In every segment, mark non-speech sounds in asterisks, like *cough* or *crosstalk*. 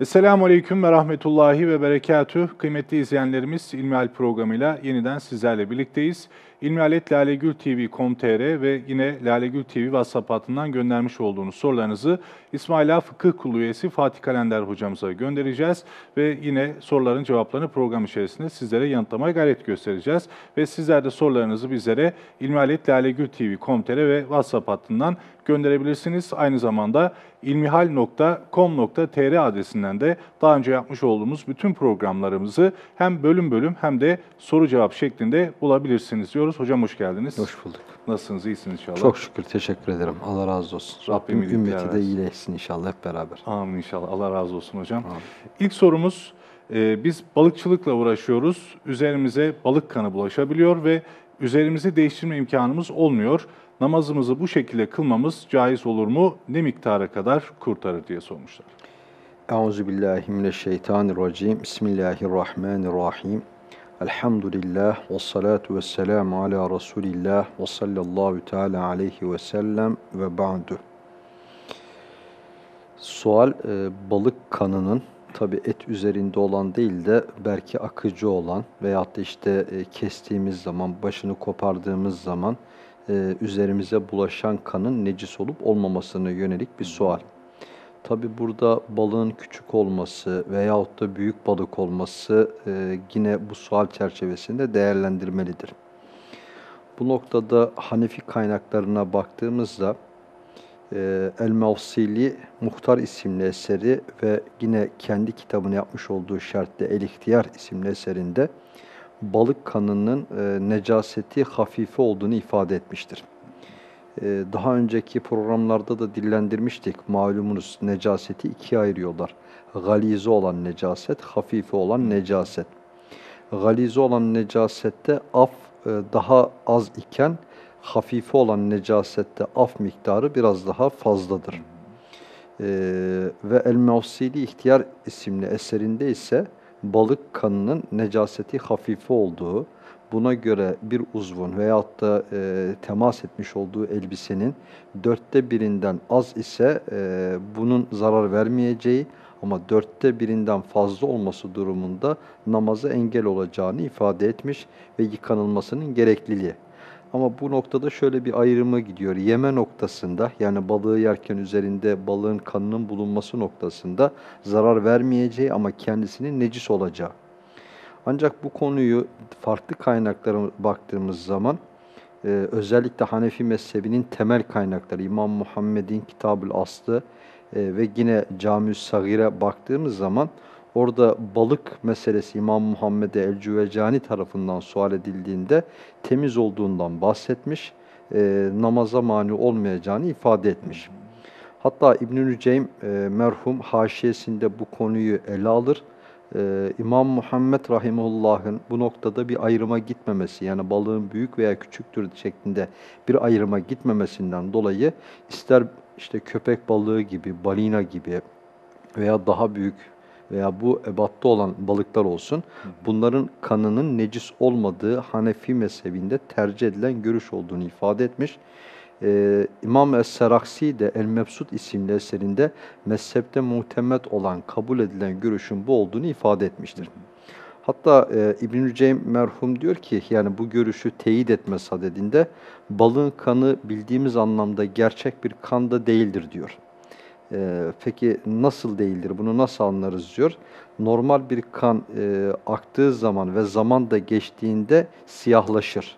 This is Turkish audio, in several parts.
Esselamu Aleyküm ve Rahmetullahi ve Berekatüh. Kıymetli izleyenlerimiz İlmihal programıyla yeniden sizlerle birlikteyiz. İlmihaletlalegültv.com.tr ve yine Lalegül TV WhatsApp hattından göndermiş olduğunuz sorularınızı İsmaila Fıkıh Kulu üyesi Fatih Kalender hocamıza göndereceğiz. Ve yine soruların cevaplarını program içerisinde sizlere yanıtlamaya gayret göstereceğiz. Ve sizler de sorularınızı bizlere ilmihaletlalegültv.com.tr ve WhatsApp hattından gönderebilirsiniz. Aynı zamanda ilmihal.com.tr adresinden de daha önce yapmış olduğumuz bütün programlarımızı hem bölüm bölüm hem de soru cevap şeklinde bulabilirsiniz diyoruz. Hocam hoş geldiniz. Hoş bulduk. Nasılsınız? İyisiniz inşallah. Çok şükür. Teşekkür ederim. Allah razı olsun. Rabbim Rabbim ümmeti de versin. iyileşsin inşallah hep beraber. Amin inşallah. Allah razı olsun hocam. Amin. İlk sorumuz, e, biz balıkçılıkla uğraşıyoruz. Üzerimize balık kanı bulaşabiliyor ve üzerimizi değiştirme imkanımız olmuyor. Namazımızı bu şekilde kılmamız caiz olur mu? Ne miktara kadar kurtarır diye sormuşlar. Euzubillahimineşşeytanirracim. Bismillahirrahmanirrahim. Elhamdülillah ve salatu ve selamu ala Resulillah ve sallallahu teala aleyhi ve sellem ve ba'du. Sual e, balık kanının tabi et üzerinde olan değil de belki akıcı olan veyahut da işte e, kestiğimiz zaman, başını kopardığımız zaman e, üzerimize bulaşan kanın necis olup olmamasına yönelik bir sual. Tabi burada balığın küçük olması veyahut da büyük balık olması e, yine bu sual çerçevesinde değerlendirmelidir. Bu noktada Hanefi kaynaklarına baktığımızda e, El-Mevsili Muhtar isimli eseri ve yine kendi kitabını yapmış olduğu şartta El-İhtiyar isimli eserinde balık kanının e, necaseti hafife olduğunu ifade etmiştir. E, daha önceki programlarda da dillendirmiştik. Malumunuz necaseti ikiye ayırıyorlar. Galize olan necaset, hafife olan necaset. Galize olan necasette af e, daha az iken hafife olan necasette af miktarı biraz daha fazladır. Ee, ve El-Mevsili İhtiyar isimli eserinde ise balık kanının necaseti hafife olduğu, buna göre bir uzvun veyahut da e, temas etmiş olduğu elbisenin dörtte birinden az ise e, bunun zarar vermeyeceği ama dörtte birinden fazla olması durumunda namaza engel olacağını ifade etmiş ve yıkanılmasının gerekliliği. Ama bu noktada şöyle bir ayrıma gidiyor. Yeme noktasında yani balığı yerken üzerinde balığın kanının bulunması noktasında zarar vermeyeceği ama kendisinin necis olacağı. Ancak bu konuyu farklı kaynaklara baktığımız zaman e, özellikle Hanefi mezhebinin temel kaynakları İmam Muhammed'in Kitab-ül Aslı e, ve yine Cami-ü Sagir'e baktığımız zaman orada balık meselesi İmam Muhammed'e El-Cüvecani tarafından sual edildiğinde temiz olduğundan bahsetmiş, e, namaza mani olmayacağını ifade etmiş. Hatta İbn-i Nüceym e, merhum haşiyesinde bu konuyu ele alır. E, İmam Muhammed Rahimullah'ın bu noktada bir ayrıma gitmemesi, yani balığın büyük veya küçüktür şeklinde bir ayrıma gitmemesinden dolayı ister işte köpek balığı gibi, balina gibi veya daha büyük veya bu ebatta olan balıklar olsun, bunların kanının necis olmadığı Hanefi mezhebinde tercih edilen görüş olduğunu ifade etmiş. Ee, İmam Es-Seraksi de El-Mebsut isimli eserinde mezhepte muhtemet olan, kabul edilen görüşün bu olduğunu ifade etmiştir. Hatta e, İbn-i Ceym merhum diyor ki, yani bu görüşü teyit etme sadedinde, balığın kanı bildiğimiz anlamda gerçek bir kan da değildir diyor. Ee, peki nasıl değildir? Bunu nasıl anlarız diyor. Normal bir kan e, aktığı zaman ve zaman da geçtiğinde siyahlaşır.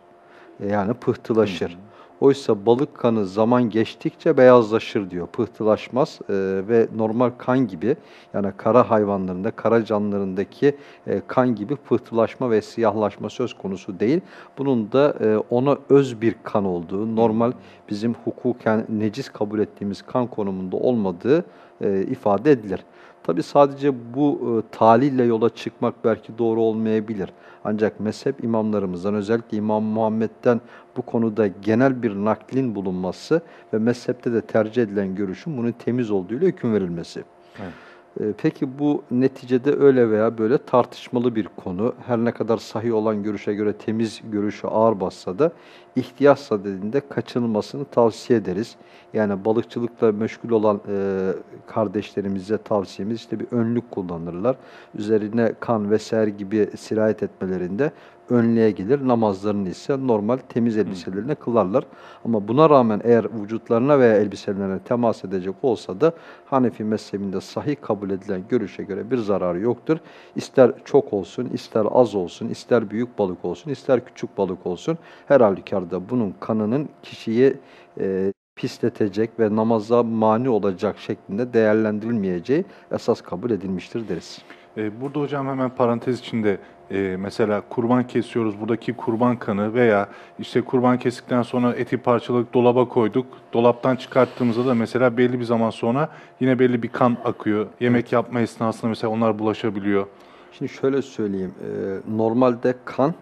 E, yani pıhtılaşır. Oysa balık kanı zaman geçtikçe beyazlaşır diyor. Pıhtılaşmaz e, ve normal kan gibi yani kara hayvanlarında, kara canlılarındaki e, kan gibi pıhtılaşma ve siyahlaşma söz konusu değil. Bunun da e, ona öz bir kan olduğu, normal bizim hukuken necis kabul ettiğimiz kan konumunda olmadığı e, ifade edilir. Tabi sadece bu e, talille yola çıkmak belki doğru olmayabilir. Ancak mezhep imamlarımızdan özellikle İmam Muhammed'den bu konuda genel bir naklin bulunması ve mezhepte de tercih edilen görüşün bunun temiz olduğuyla hüküm verilmesi. Evet. E, Peki bu neticede öyle veya böyle tartışmalı bir konu. Her ne kadar sahih olan görüşe göre temiz görüşü ağır bassa da ihtiyaçsa dediğinde kaçınılmasını tavsiye ederiz. Yani balıkçılıkla meşgul olan e, kardeşlerimize tavsiyemiz işte bir önlük kullanırlar. Üzerine kan ve ser gibi sirayet etmelerinde önlüğe gelir. Namazlarını ise normal temiz elbiselerine kılarlar. Ama buna rağmen eğer vücutlarına veya elbiselerine temas edecek olsa da Hanefi mezhebinde sahih kabul edilen görüşe göre bir zararı yoktur. İster çok olsun, ister az olsun, ister büyük balık olsun, ister küçük balık olsun. Her halükarda bunun kanının kişiyi e, pisletecek ve namaza mani olacak şeklinde değerlendirilmeyeceği esas kabul edilmiştir deriz. E, Burada hocam hemen parantez içinde e, mesela kurban kesiyoruz. Buradaki kurban kanı veya işte kurban kestikten sonra eti parçaladık, dolaba koyduk. Dolaptan çıkarttığımızda da mesela belli bir zaman sonra yine belli bir kan akıyor. Yemek yapma esnasında mesela onlar bulaşabiliyor. Şimdi şöyle söyleyeyim, e, normalde kan,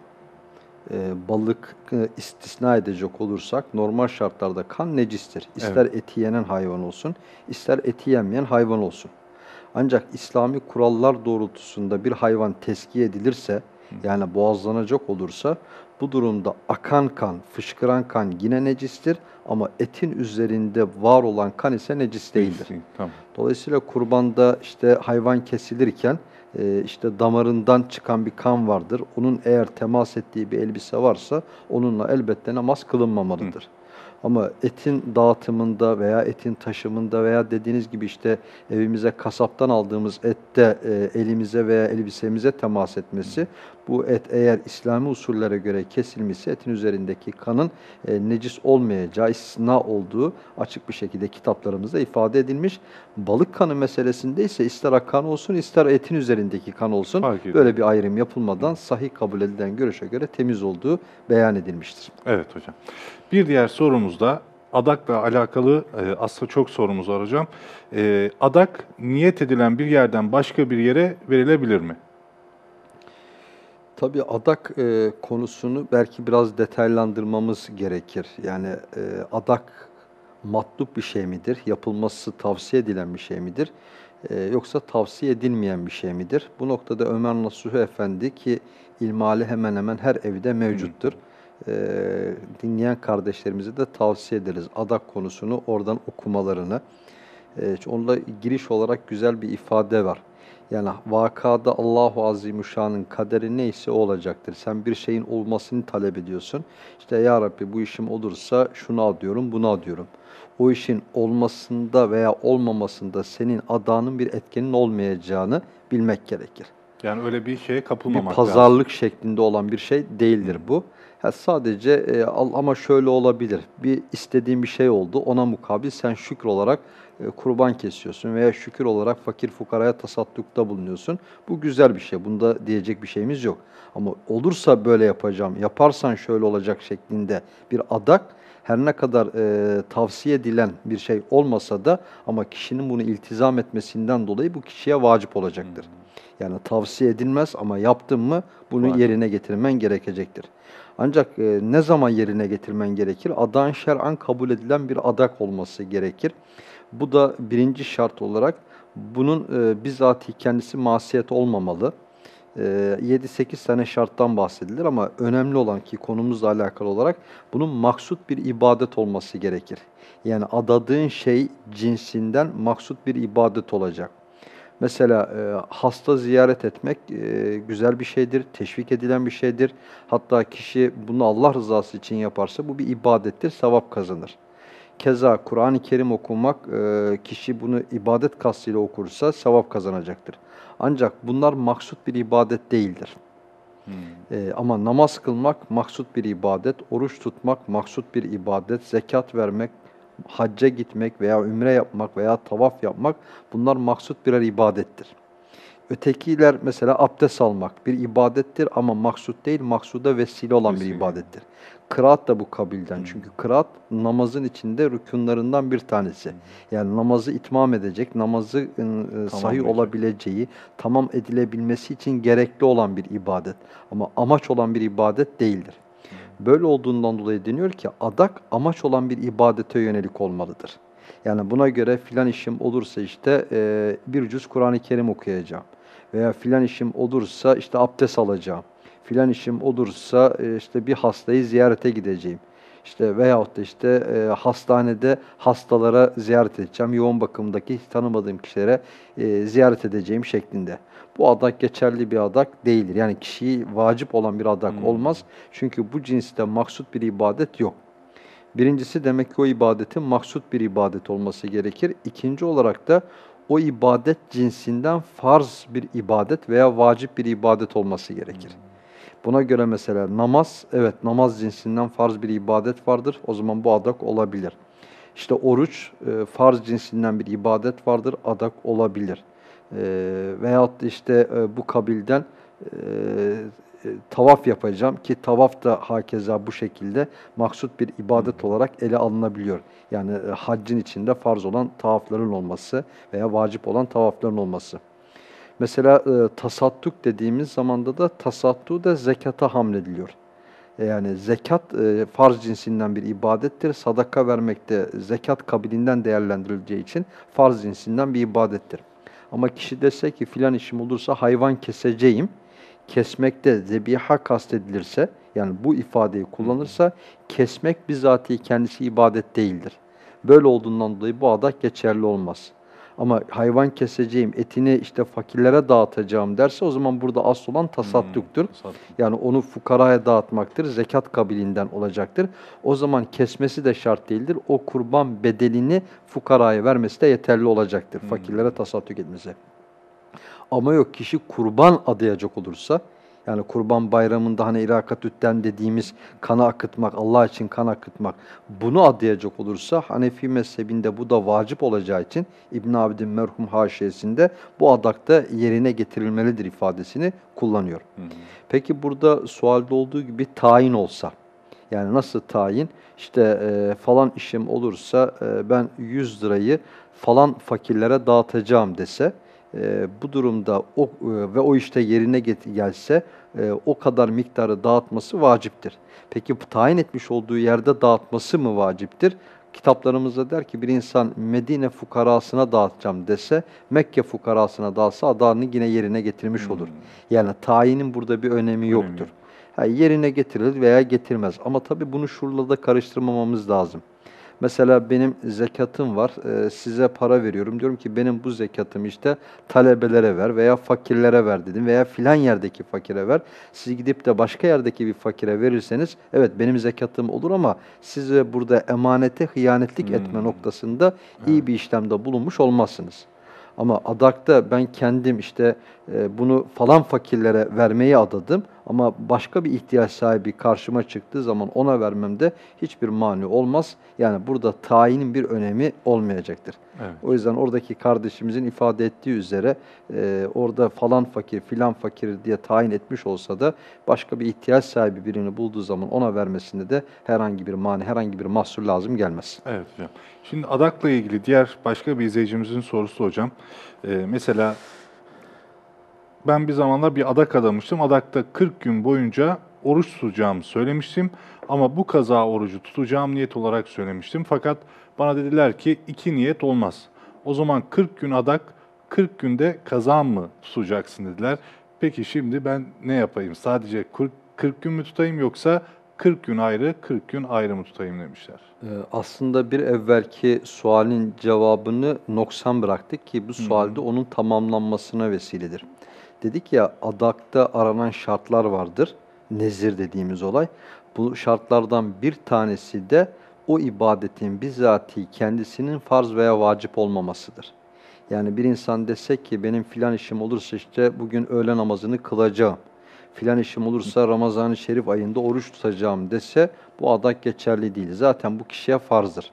e, balık e, istisna edecek olursak normal şartlarda kan necistir. İster eti yenen hayvan olsun, ister eti yenmeyen hayvan olsun. Ancak İslami kurallar doğrultusunda bir hayvan teskiye edilirse, yani boğazlanacak olursa, bu durumda akan kan, fışkıran kan yine necistir ama etin üzerinde var olan kan ise necis değildir. Tamam. Dolayısıyla kurbanda işte hayvan kesilirken e, işte damarından çıkan bir kan vardır. Onun eğer temas ettiği bir elbise varsa onunla elbette namaz kılınmamalıdır. Ama etin dağıtımında veya etin taşımında veya dediğiniz gibi işte evimize kasaptan aldığımız ette e, elimize veya elbisemize temas etmesi bu et eğer İslami usullere göre kesilmişse etin üzerindeki kanın e, necis olmayacağı, istisna olduğu açık bir şekilde kitaplarımızda ifade edilmiş. Balık kanı meselesinde ise ister akan olsun ister etin üzerindeki kan olsun Fark böyle bir ayrım yapılmadan sahih kabul edilen görüşe göre temiz olduğu beyan edilmiştir. Evet hocam. Bir diğer sorumuz da adakla alakalı e, aslında çok sorumuz var hocam. E, adak niyet edilen bir yerden başka bir yere verilebilir mi? Tabii adak e, konusunu belki biraz detaylandırmamız gerekir. Yani e, adak matlup bir şey midir? Yapılması tavsiye edilen bir şey midir? E, yoksa tavsiye edilmeyen bir şey midir? Bu noktada Ömer Nasuhi Efendi ki ilmali hemen hemen her evde mevcuttur. E, dinleyen kardeşlerimize de tavsiye ederiz adak konusunu oradan okumalarını. E, onunla giriş olarak güzel bir ifade var. Yani vakada Allahu Azimüşşan'ın kaderi neyse o olacaktır. Sen bir şeyin olmasını talep ediyorsun. İşte ya Rabbi bu işim olursa şunu adıyorum, bunu adıyorum. O işin olmasında veya olmamasında senin adanın bir etkenin olmayacağını bilmek gerekir. Yani öyle bir şeye Bir kapılmamak lazım. pazarlık şeklinde olan bir şey değildir bu. Ha, sadece e, al- ama şöyle olabilir. Bir istediğin bir şey oldu. Ona mukabil sen şükür olarak e, kurban kesiyorsun veya şükür olarak fakir fukaraya tasaddukta bulunuyorsun. Bu güzel bir şey. Bunda diyecek bir şeyimiz yok. Ama olursa böyle yapacağım, yaparsan şöyle olacak şeklinde bir adak her ne kadar e, tavsiye edilen bir şey olmasa da ama kişinin bunu iltizam etmesinden dolayı bu kişiye vacip olacaktır. Yani tavsiye edilmez ama yaptın mı bunu Vacip. yerine getirmen gerekecektir. Ancak e, ne zaman yerine getirmen gerekir? Adağın şer'an kabul edilen bir adak olması gerekir. Bu da birinci şart olarak bunun e, bizatihi kendisi masiyet olmamalı. E, 7-8 tane şarttan bahsedilir ama önemli olan ki konumuzla alakalı olarak bunun maksut bir ibadet olması gerekir. Yani adadığın şey cinsinden maksut bir ibadet olacak. Mesela e, hasta ziyaret etmek e, güzel bir şeydir, teşvik edilen bir şeydir. Hatta kişi bunu Allah rızası için yaparsa bu bir ibadettir, sevap kazanır. Keza Kur'an-ı Kerim okumak, e, kişi bunu ibadet kastıyla okursa sevap kazanacaktır. Ancak bunlar maksut bir ibadet değildir. Hmm. E, ama namaz kılmak maksut bir ibadet, oruç tutmak maksut bir ibadet, zekat vermek, hacca gitmek veya ümre yapmak veya tavaf yapmak bunlar maksut birer ibadettir. Ötekiler mesela abdest almak bir ibadettir ama maksut değil, maksuda vesile olan bir Vesile. ibadettir. Kıraat da bu kabilden. Çünkü kıraat namazın içinde rükunlarından bir tanesi. Yani namazı itmam edecek, namazı ı, ı, sahih Tamamlayacak. olabileceği, tamam edilebilmesi için gerekli olan bir ibadet. Ama amaç olan bir ibadet değildir. Böyle olduğundan dolayı deniyor ki adak amaç olan bir ibadete yönelik olmalıdır. Yani buna göre filan işim olursa işte e, bir cüz Kur'an-ı Kerim okuyacağım. Veya filan işim olursa işte abdest alacağım. Filan işim olursa e, işte bir hastayı ziyarete gideceğim. İşte veyahut da işte e, hastanede hastalara ziyaret edeceğim. Yoğun bakımdaki tanımadığım kişilere e, ziyaret edeceğim şeklinde. Bu adak geçerli bir adak değildir. Yani kişiyi vacip olan bir adak Hmm. olmaz. Çünkü bu cinste maksut bir ibadet yok. Birincisi demek ki o ibadetin maksut bir ibadet olması gerekir. İkinci olarak da o ibadet cinsinden farz bir ibadet veya vacip bir ibadet olması gerekir. Buna göre mesela namaz, evet namaz cinsinden farz bir ibadet vardır. O zaman bu adak olabilir. İşte oruç, e, farz cinsinden bir ibadet vardır, adak olabilir. E, veyahut işte e, bu kabilden e, e, tavaf yapacağım ki tavaf da hakeza bu şekilde maksut bir ibadet olarak ele alınabiliyor. Yani e, haccın içinde farz olan tavafların olması veya vacip olan tavafların olması. Mesela e, tasadduk dediğimiz zamanda da tasattu da zekata hamlediliyor. E, Yani zekat e, farz cinsinden bir ibadettir. Sadaka vermek de zekat kabilinden değerlendirileceği için farz cinsinden bir ibadettir. Ama kişi dese ki filan işim olursa hayvan keseceğim, kesmekte zebiha kastedilirse, yani bu ifadeyi kullanırsa kesmek bizatihi kendisi ibadet değildir. Böyle olduğundan dolayı bu adak geçerli olmaz. Ama hayvan keseceğim, etini işte fakirlere dağıtacağım derse o zaman burada asıl olan tasadduktur. Tasadduk. Yani onu fukaraya dağıtmaktır, zekat kabilinden olacaktır. O zaman kesmesi de şart değildir. O kurban bedelini fukaraya vermesi de yeterli olacaktır. Fakirlere tasadduk etmesi. Ama yok kişi kurban adayacak olursa, yani kurban bayramında hani irakatütten dediğimiz kanı akıtmak, Allah için kan akıtmak, bunu adayacak olursa Hanefi mezhebinde bu da vacip olacağı için İbn Abidin merhum haşiyesinde bu adakta yerine getirilmelidir ifadesini kullanıyor. Hı hı. Peki burada sualde olduğu gibi tayin olsa, yani nasıl tayin? İşte e, falan işim olursa e, ben 100 lirayı falan fakirlere dağıtacağım dese, e, bu durumda o e, ve o işte yerine gelse e, o kadar miktarı dağıtması vaciptir. Peki tayin etmiş olduğu yerde dağıtması mı vaciptir? Kitaplarımızda der ki bir insan Medine fukarasına dağıtacağım dese, Mekke fukarasına dağıtsa adağını yine yerine getirmiş olur. Yani tayinin burada bir önemi yoktur. yok. Ha, yerine getirilir veya getirmez. Ama tabii bunu şurada da karıştırmamamız lazım. Mesela benim zekatım var, e, size para veriyorum. Diyorum ki benim bu zekatımı işte talebelere ver veya fakirlere ver dedim veya filan yerdeki fakire ver. Siz gidip de başka yerdeki bir fakire verirseniz evet benim zekatım olur ama size burada emanete hıyanetlik etme Hmm. noktasında iyi bir işlemde bulunmuş olmazsınız. Ama adakta ben kendim işte bunu falan fakirlere vermeyi adadım ama başka bir ihtiyaç sahibi karşıma çıktığı zaman ona vermemde hiçbir mani olmaz. Yani burada tayinin bir önemi olmayacaktır. Evet. O yüzden oradaki kardeşimizin ifade ettiği üzere e, orada falan fakir filan fakir diye tayin etmiş olsa da başka bir ihtiyaç sahibi birini bulduğu zaman ona vermesinde de herhangi bir mani, herhangi bir mahsur lazım gelmez. Evet hocam. Şimdi adakla ilgili diğer başka bir izleyicimizin sorusu hocam. Ee, mesela ben bir zamanlar bir adak adamıştım. Adakta 40 gün boyunca oruç tutacağımı söylemiştim. Ama bu kaza orucu tutacağım niyet olarak söylemiştim. Fakat bana dediler ki iki niyet olmaz. O zaman 40 gün adak, 40 günde kaza mı tutacaksın dediler. Peki şimdi ben ne yapayım? Sadece 40, 40 gün mü tutayım yoksa 40 gün ayrı, 40 gün ayrı mı tutayım demişler. Ee, Aslında bir evvelki sualin cevabını noksan bıraktık ki bu sualde onun tamamlanmasına vesiledir. Dedik ya adakta aranan şartlar vardır. Nezir dediğimiz olay. Bu şartlardan bir tanesi de o ibadetin bizatihi kendisinin farz veya vacip olmamasıdır. Yani bir insan desek ki benim filan işim olursa işte bugün öğle namazını kılacağım. Filan işim olursa Ramazan-ı Şerif ayında oruç tutacağım dese bu adak geçerli değil. Zaten bu kişiye farzdır.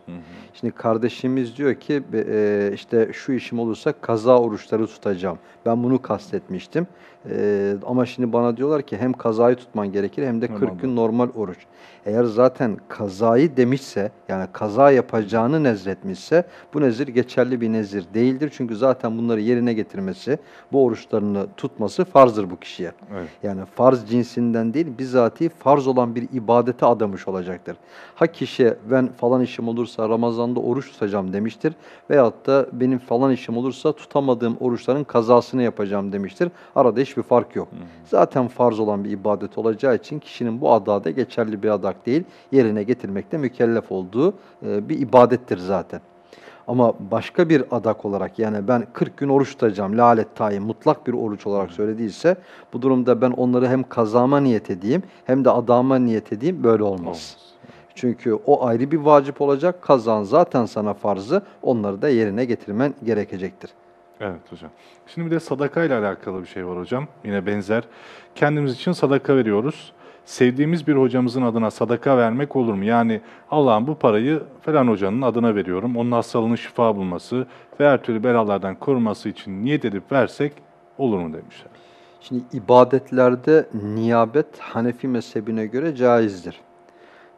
Şimdi kardeşimiz diyor ki e, işte şu işim olursa kaza oruçları tutacağım. Ben bunu kastetmiştim. E, ama şimdi bana diyorlar ki hem kazayı tutman gerekir hem de 40 Normal gün normal oruç. Eğer zaten kazayı demişse yani kaza yapacağını nezretmişse bu nezir geçerli bir nezir değildir. Çünkü zaten bunları yerine getirmesi, bu oruçlarını tutması farzdır bu kişiye. Evet. Yani farz cinsinden değil, bizatihi farz olan bir ibadete adamış olacak. olacaktır. Ha kişi ben falan işim olursa Ramazan'da oruç tutacağım demiştir veyahut da benim falan işim olursa tutamadığım oruçların kazasını yapacağım demiştir. Arada hiçbir fark yok. Zaten farz olan bir ibadet olacağı için kişinin bu adada geçerli bir adak değil, yerine getirmekte mükellef olduğu e, bir ibadettir zaten. Ama başka bir adak olarak yani ben 40 gün oruç tutacağım, lalet tayin, mutlak bir oruç olarak söylediyse bu durumda ben onları hem kazama niyet edeyim hem de adama niyet edeyim böyle olmaz. Olmaz. Çünkü o ayrı bir vacip olacak. Kazan zaten sana farzı. Onları da yerine getirmen gerekecektir. Evet hocam. Şimdi bir de sadaka ile alakalı bir şey var hocam. Yine benzer. Kendimiz için sadaka veriyoruz. Sevdiğimiz bir hocamızın adına sadaka vermek olur mu? Yani Allah'ım bu parayı falan hocanın adına veriyorum. Onun hastalığının şifa bulması ve her türlü belalardan koruması için niyet edip versek olur mu demişler. Şimdi ibadetlerde niyabet Hanefi mezhebine göre caizdir.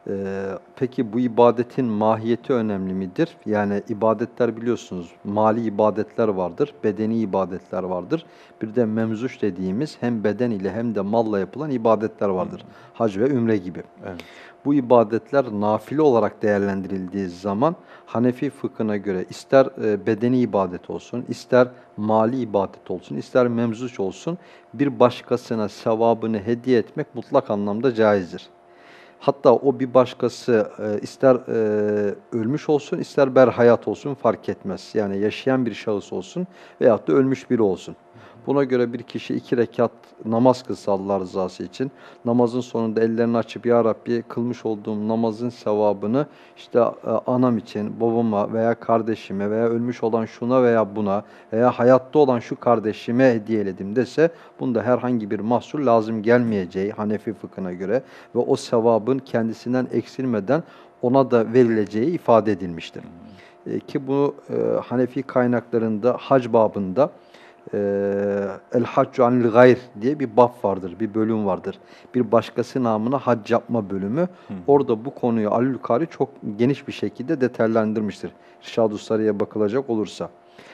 Ee, peki bu ibadetin mahiyeti önemli midir? Yani ibadetler biliyorsunuz mali ibadetler vardır, bedeni ibadetler vardır. Bir de memzuş dediğimiz hem beden ile hem de malla yapılan ibadetler vardır. Hac ve ümre gibi. Evet. Bu ibadetler nafile olarak değerlendirildiği zaman Hanefi fıkhına göre ister e, bedeni ibadet olsun, ister mali ibadet olsun, ister memzuç olsun bir başkasına sevabını hediye etmek mutlak anlamda caizdir. Hatta o bir başkası e, ister e, ölmüş olsun, ister berhayat olsun fark etmez. Yani yaşayan bir şahıs olsun veyahut da ölmüş biri olsun. Buna göre bir kişi iki rekat namaz kılsa Allah rızası için, namazın sonunda ellerini açıp Ya Rabbi kılmış olduğum namazın sevabını işte e, anam için, babama veya kardeşime veya ölmüş olan şuna veya buna veya hayatta olan şu kardeşime hediyeledim dese bunda herhangi bir mahsur lazım gelmeyeceği Hanefi fıkhına göre ve o sevabın kendisinden eksilmeden ona da verileceği ifade edilmiştir. E, ki bu e, Hanefi kaynaklarında hac babında El Haccu Anil Gayr diye bir bab vardır, bir bölüm vardır. Bir başkası namına hac yapma bölümü. Orada bu konuyu Ali Lukari çok geniş bir şekilde detaylandırmıştır. Rişad-ı Sarı'ya bakılacak olursa.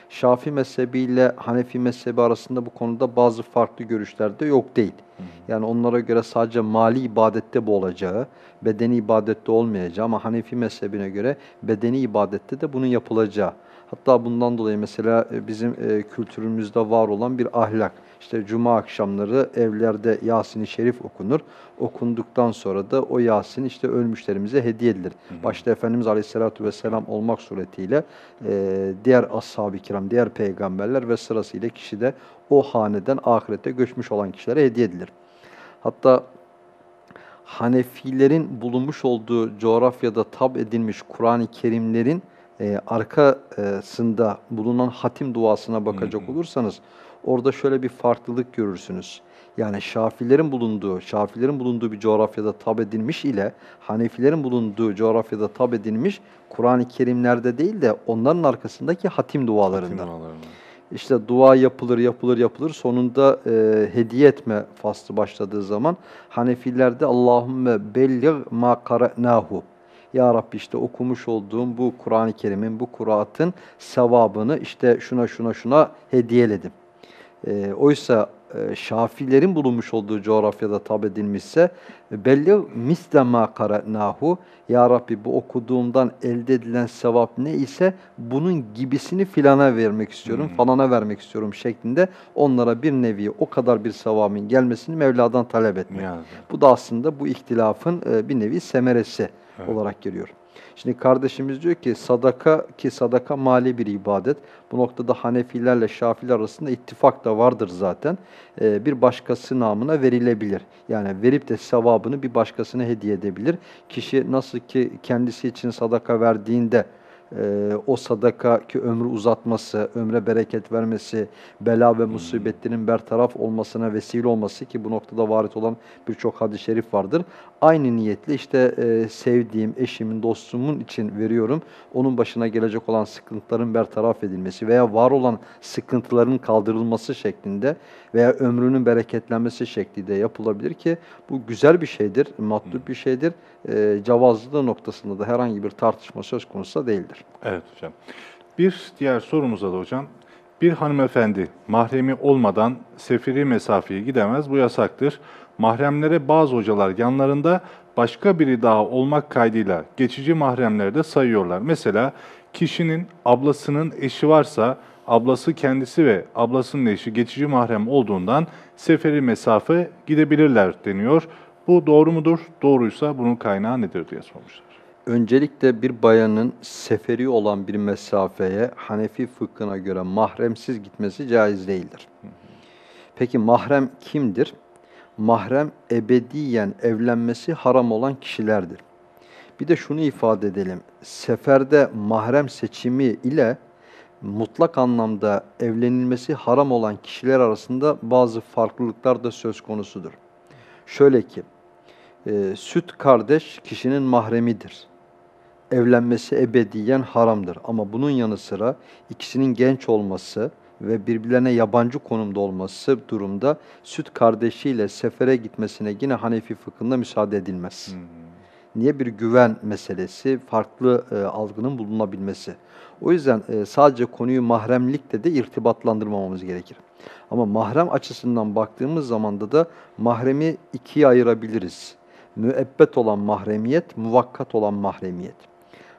Şafi mezhebi ile Hanefi mezhebi arasında bu konuda bazı farklı görüşler de yok değil. Yani onlara göre sadece mali ibadette bu olacağı, bedeni ibadette olmayacağı ama Hanefi mezhebine göre bedeni ibadette de bunun yapılacağı. Hatta bundan dolayı mesela e, bizim e, kültürümüzde var olan bir ahlak. İşte cuma akşamları evlerde Yasin-i Şerif okunur. Okunduktan sonra da o Yasin işte ölmüşlerimize hediye edilir. Başta Efendimiz Aleyhisselatü Vesselam olmak suretiyle e, diğer ashab-ı kiram, diğer peygamberler ve sırasıyla kişi de o haneden ahirete göçmüş olan kişilere hediye edilir. Hatta Hanefilerin bulunmuş olduğu coğrafyada tab edilmiş Kur'an-ı Kerimlerin e, arkasında bulunan hatim duasına bakacak olursanız orada şöyle bir farklılık görürsünüz. Yani Şafilerin bulunduğu, Şafilerin bulunduğu bir coğrafyada tab edilmiş ile Hanefilerin bulunduğu coğrafyada tab edilmiş Kur'an-ı Kerimlerde değil de onların arkasındaki hatim dualarında. Dualarına. İşte dua yapılır, yapılır, yapılır. Sonunda e, hediye etme faslı başladığı zaman Hanefilerde Allahümme bellig ma qara'nahu. Ya Rabbi işte okumuş olduğum bu Kur'an-ı Kerim'in, bu Kur'at'ın sevabını işte şuna şuna şuna hediyeledim. E, oysa e, Şafilerin bulunmuş olduğu coğrafyada tab edilmişse belli misle ma qara'nahu ya Rabbi bu okuduğumdan elde edilen sevap ne ise bunun gibisini filana vermek istiyorum, falana vermek istiyorum şeklinde onlara bir nevi o kadar bir sevabın gelmesini Mevla'dan talep etmek. Yani. Bu da aslında bu ihtilafın e, bir nevi semeresi Evet. olarak geliyor. Şimdi kardeşimiz diyor ki sadaka ki sadaka mali bir ibadet. Bu noktada Hanefilerle Şafiler arasında ittifak da vardır zaten. Ee, bir başkası namına verilebilir. Yani verip de sevabını bir başkasına hediye edebilir. Kişi nasıl ki kendisi için sadaka verdiğinde e, o sadaka ki ömrü uzatması, ömre bereket vermesi, bela ve musibetlerin bertaraf olmasına vesile olması ki bu noktada varit olan birçok hadis-i şerif vardır. Aynı niyetle işte e, sevdiğim, eşimin, dostumun için veriyorum. Onun başına gelecek olan sıkıntıların bertaraf edilmesi veya var olan sıkıntıların kaldırılması şeklinde veya ömrünün bereketlenmesi şeklinde yapılabilir ki bu güzel bir şeydir, matlub bir şeydir. E, cavazlılığı noktasında da herhangi bir tartışma söz konusu değildir. Evet hocam. Bir diğer sorumuza da hocam. Bir hanımefendi mahremi olmadan seferi mesafeye gidemez. Bu yasaktır. Mahremlere bazı hocalar yanlarında başka biri daha olmak kaydıyla geçici mahremleri de sayıyorlar. Mesela kişinin ablasının eşi varsa ablası kendisi ve ablasının eşi geçici mahrem olduğundan seferi mesafe gidebilirler deniyor. Bu doğru mudur? Doğruysa bunun kaynağı nedir diye sormuşlar. Öncelikle bir bayanın seferi olan bir mesafeye Hanefi fıkhına göre mahremsiz gitmesi caiz değildir. Peki mahrem kimdir? Mahrem ebediyen evlenmesi haram olan kişilerdir. Bir de şunu ifade edelim. Seferde mahrem seçimi ile mutlak anlamda evlenilmesi haram olan kişiler arasında bazı farklılıklar da söz konusudur. Şöyle ki, e, süt kardeş kişinin mahremidir. Evlenmesi ebediyen haramdır. Ama bunun yanı sıra ikisinin genç olması ve birbirlerine yabancı konumda olması durumda süt kardeşiyle sefere gitmesine yine Hanefi fıkhında müsaade edilmez. Niye? Bir güven meselesi, farklı e, algının bulunabilmesi. O yüzden e, sadece konuyu mahremlikle de irtibatlandırmamamız gerekir. Ama mahrem açısından baktığımız zaman da da mahremi ikiye ayırabiliriz. Müebbet olan mahremiyet, muvakkat olan mahremiyet.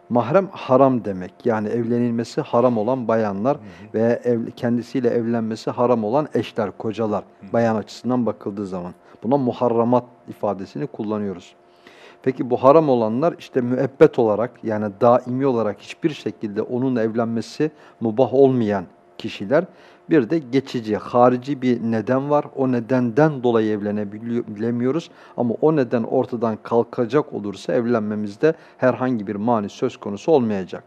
Mahrem haram demek. Yani evlenilmesi haram olan bayanlar veya ev, kendisiyle evlenmesi haram olan eşler, kocalar. Bayan açısından bakıldığı zaman. Buna muharramat ifadesini kullanıyoruz. Peki bu haram olanlar işte müebbet olarak yani daimi olarak hiçbir şekilde onun evlenmesi mubah olmayan kişiler. Bir de geçici, harici bir neden var. O nedenden dolayı evlenebilemiyoruz. Ama o neden ortadan kalkacak olursa evlenmemizde herhangi bir mani söz konusu olmayacak.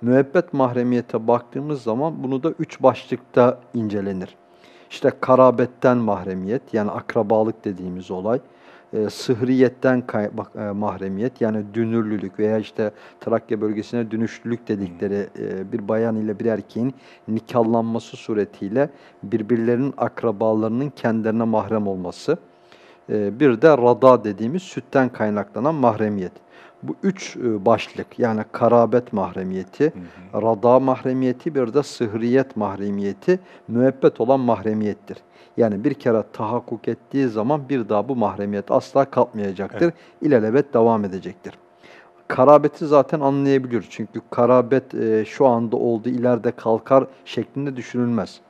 Müebbet mahremiyete baktığımız zaman bunu da üç başlıkta incelenir. İşte karabetten mahremiyet yani akrabalık dediğimiz olay e, sıhriyetten kay- bak- e, mahremiyet yani dünürlülük veya işte Trakya bölgesine dönüşlülük dedikleri e, bir bayan ile bir erkeğin nikahlanması suretiyle birbirlerinin akrabalarının kendilerine mahrem olması. E, bir de rada dediğimiz sütten kaynaklanan mahremiyet. Bu üç e, başlık yani karabet mahremiyeti, rada mahremiyeti bir de sıhriyet mahremiyeti müebbet olan mahremiyettir. Yani bir kere tahakkuk ettiği zaman bir daha bu mahremiyet asla kalkmayacaktır. Evet. İlelebet devam edecektir. Karabeti zaten anlayabiliyoruz. Çünkü karabet e, şu anda oldu, ileride kalkar şeklinde düşünülmez.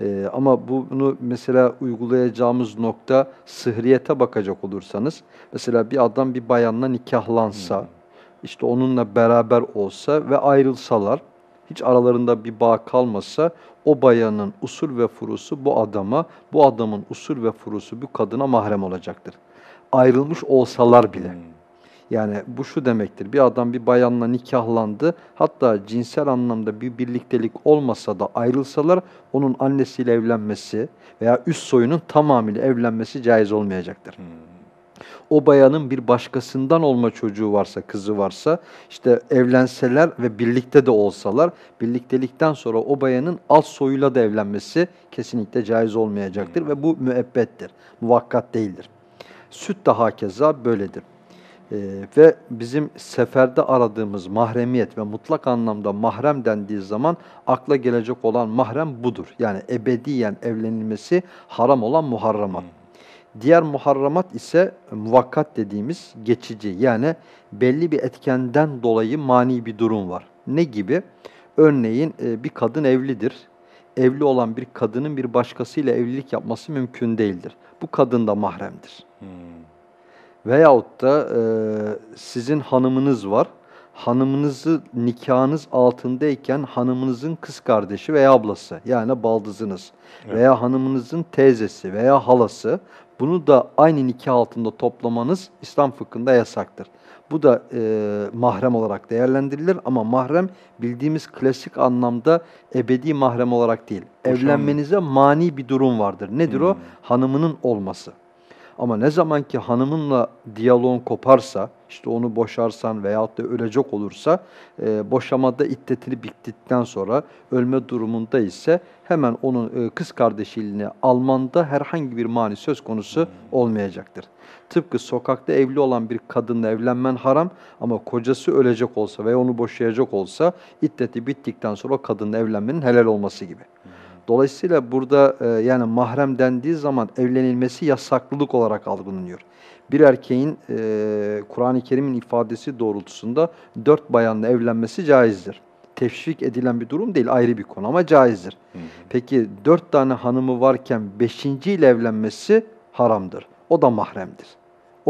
E, ama bunu mesela uygulayacağımız nokta sıhriyete bakacak olursanız, mesela bir adam bir bayanla nikahlansa, işte onunla beraber olsa ve ayrılsalar, hiç aralarında bir bağ kalmasa o bayanın usul ve furusu bu adama, bu adamın usul ve furusu bu kadına mahrem olacaktır. Ayrılmış olsalar bile. Yani bu şu demektir. Bir adam bir bayanla nikahlandı. Hatta cinsel anlamda bir birliktelik olmasa da ayrılsalar onun annesiyle evlenmesi veya üst soyunun tamamıyla evlenmesi caiz olmayacaktır. O bayanın bir başkasından olma çocuğu varsa, kızı varsa işte evlenseler ve birlikte de olsalar birliktelikten sonra o bayanın alt soyuyla da evlenmesi kesinlikle caiz olmayacaktır ve bu müebbettir. Muvakkat değildir. Süt de hakeza böyledir. Ee, ve bizim seferde aradığımız mahremiyet ve mutlak anlamda mahrem dendiği zaman akla gelecek olan mahrem budur. Yani ebediyen evlenilmesi haram olan muharramat. Diğer muharramat ise muvakkat dediğimiz geçici. Yani belli bir etkenden dolayı mani bir durum var. Ne gibi? Örneğin e, bir kadın evlidir. Evli olan bir kadının bir başkasıyla evlilik yapması mümkün değildir. Bu kadın da mahremdir. Veyahut da e, sizin hanımınız var. Hanımınızı nikahınız altındayken hanımınızın kız kardeşi veya ablası yani baldızınız Evet. veya hanımınızın teyzesi veya halası bunu da aynı nikah altında toplamanız İslam fıkhında yasaktır. Bu da e, mahrem olarak değerlendirilir ama mahrem bildiğimiz klasik anlamda ebedi mahrem olarak değil. Boşanma. Evlenmenize mani bir durum vardır. Nedir o? Hmm. Hanımının olması. Ama ne zaman ki hanımınla diyaloğun koparsa, işte onu boşarsan veyahut da ölecek olursa, e, boşamada iddetini bittikten sonra ölme durumunda ise hemen onun e, kız kardeşliğini almanda herhangi bir mani söz konusu olmayacaktır. Tıpkı sokakta evli olan bir kadınla evlenmen haram ama kocası ölecek olsa veya onu boşayacak olsa iddeti bittikten sonra o kadınla evlenmenin helal olması gibi. Dolayısıyla burada e, yani mahrem dendiği zaman evlenilmesi yasaklılık olarak algılanıyor. Bir erkeğin e, Kur'an-ı Kerim'in ifadesi doğrultusunda dört bayanla evlenmesi caizdir. Teşvik edilen bir durum değil, ayrı bir konu ama caizdir. Peki dört tane hanımı varken beşinciyle evlenmesi haramdır. O da mahremdir.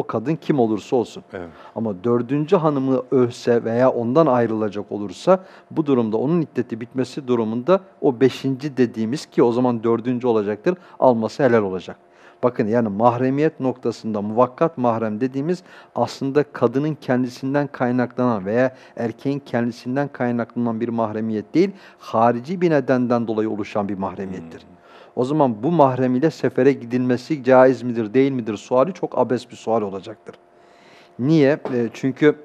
O kadın kim olursa olsun. Evet. Ama dördüncü hanımı ölse veya ondan ayrılacak olursa bu durumda onun iddeti bitmesi durumunda o beşinci dediğimiz ki o zaman dördüncü olacaktır alması helal olacak. Bakın yani mahremiyet noktasında muvakkat mahrem dediğimiz aslında kadının kendisinden kaynaklanan veya erkeğin kendisinden kaynaklanan bir mahremiyet değil, harici bir nedenden dolayı oluşan bir mahremiyettir. O zaman bu mahrem ile sefere gidilmesi caiz midir değil midir suali çok abes bir sual olacaktır. Niye? E, çünkü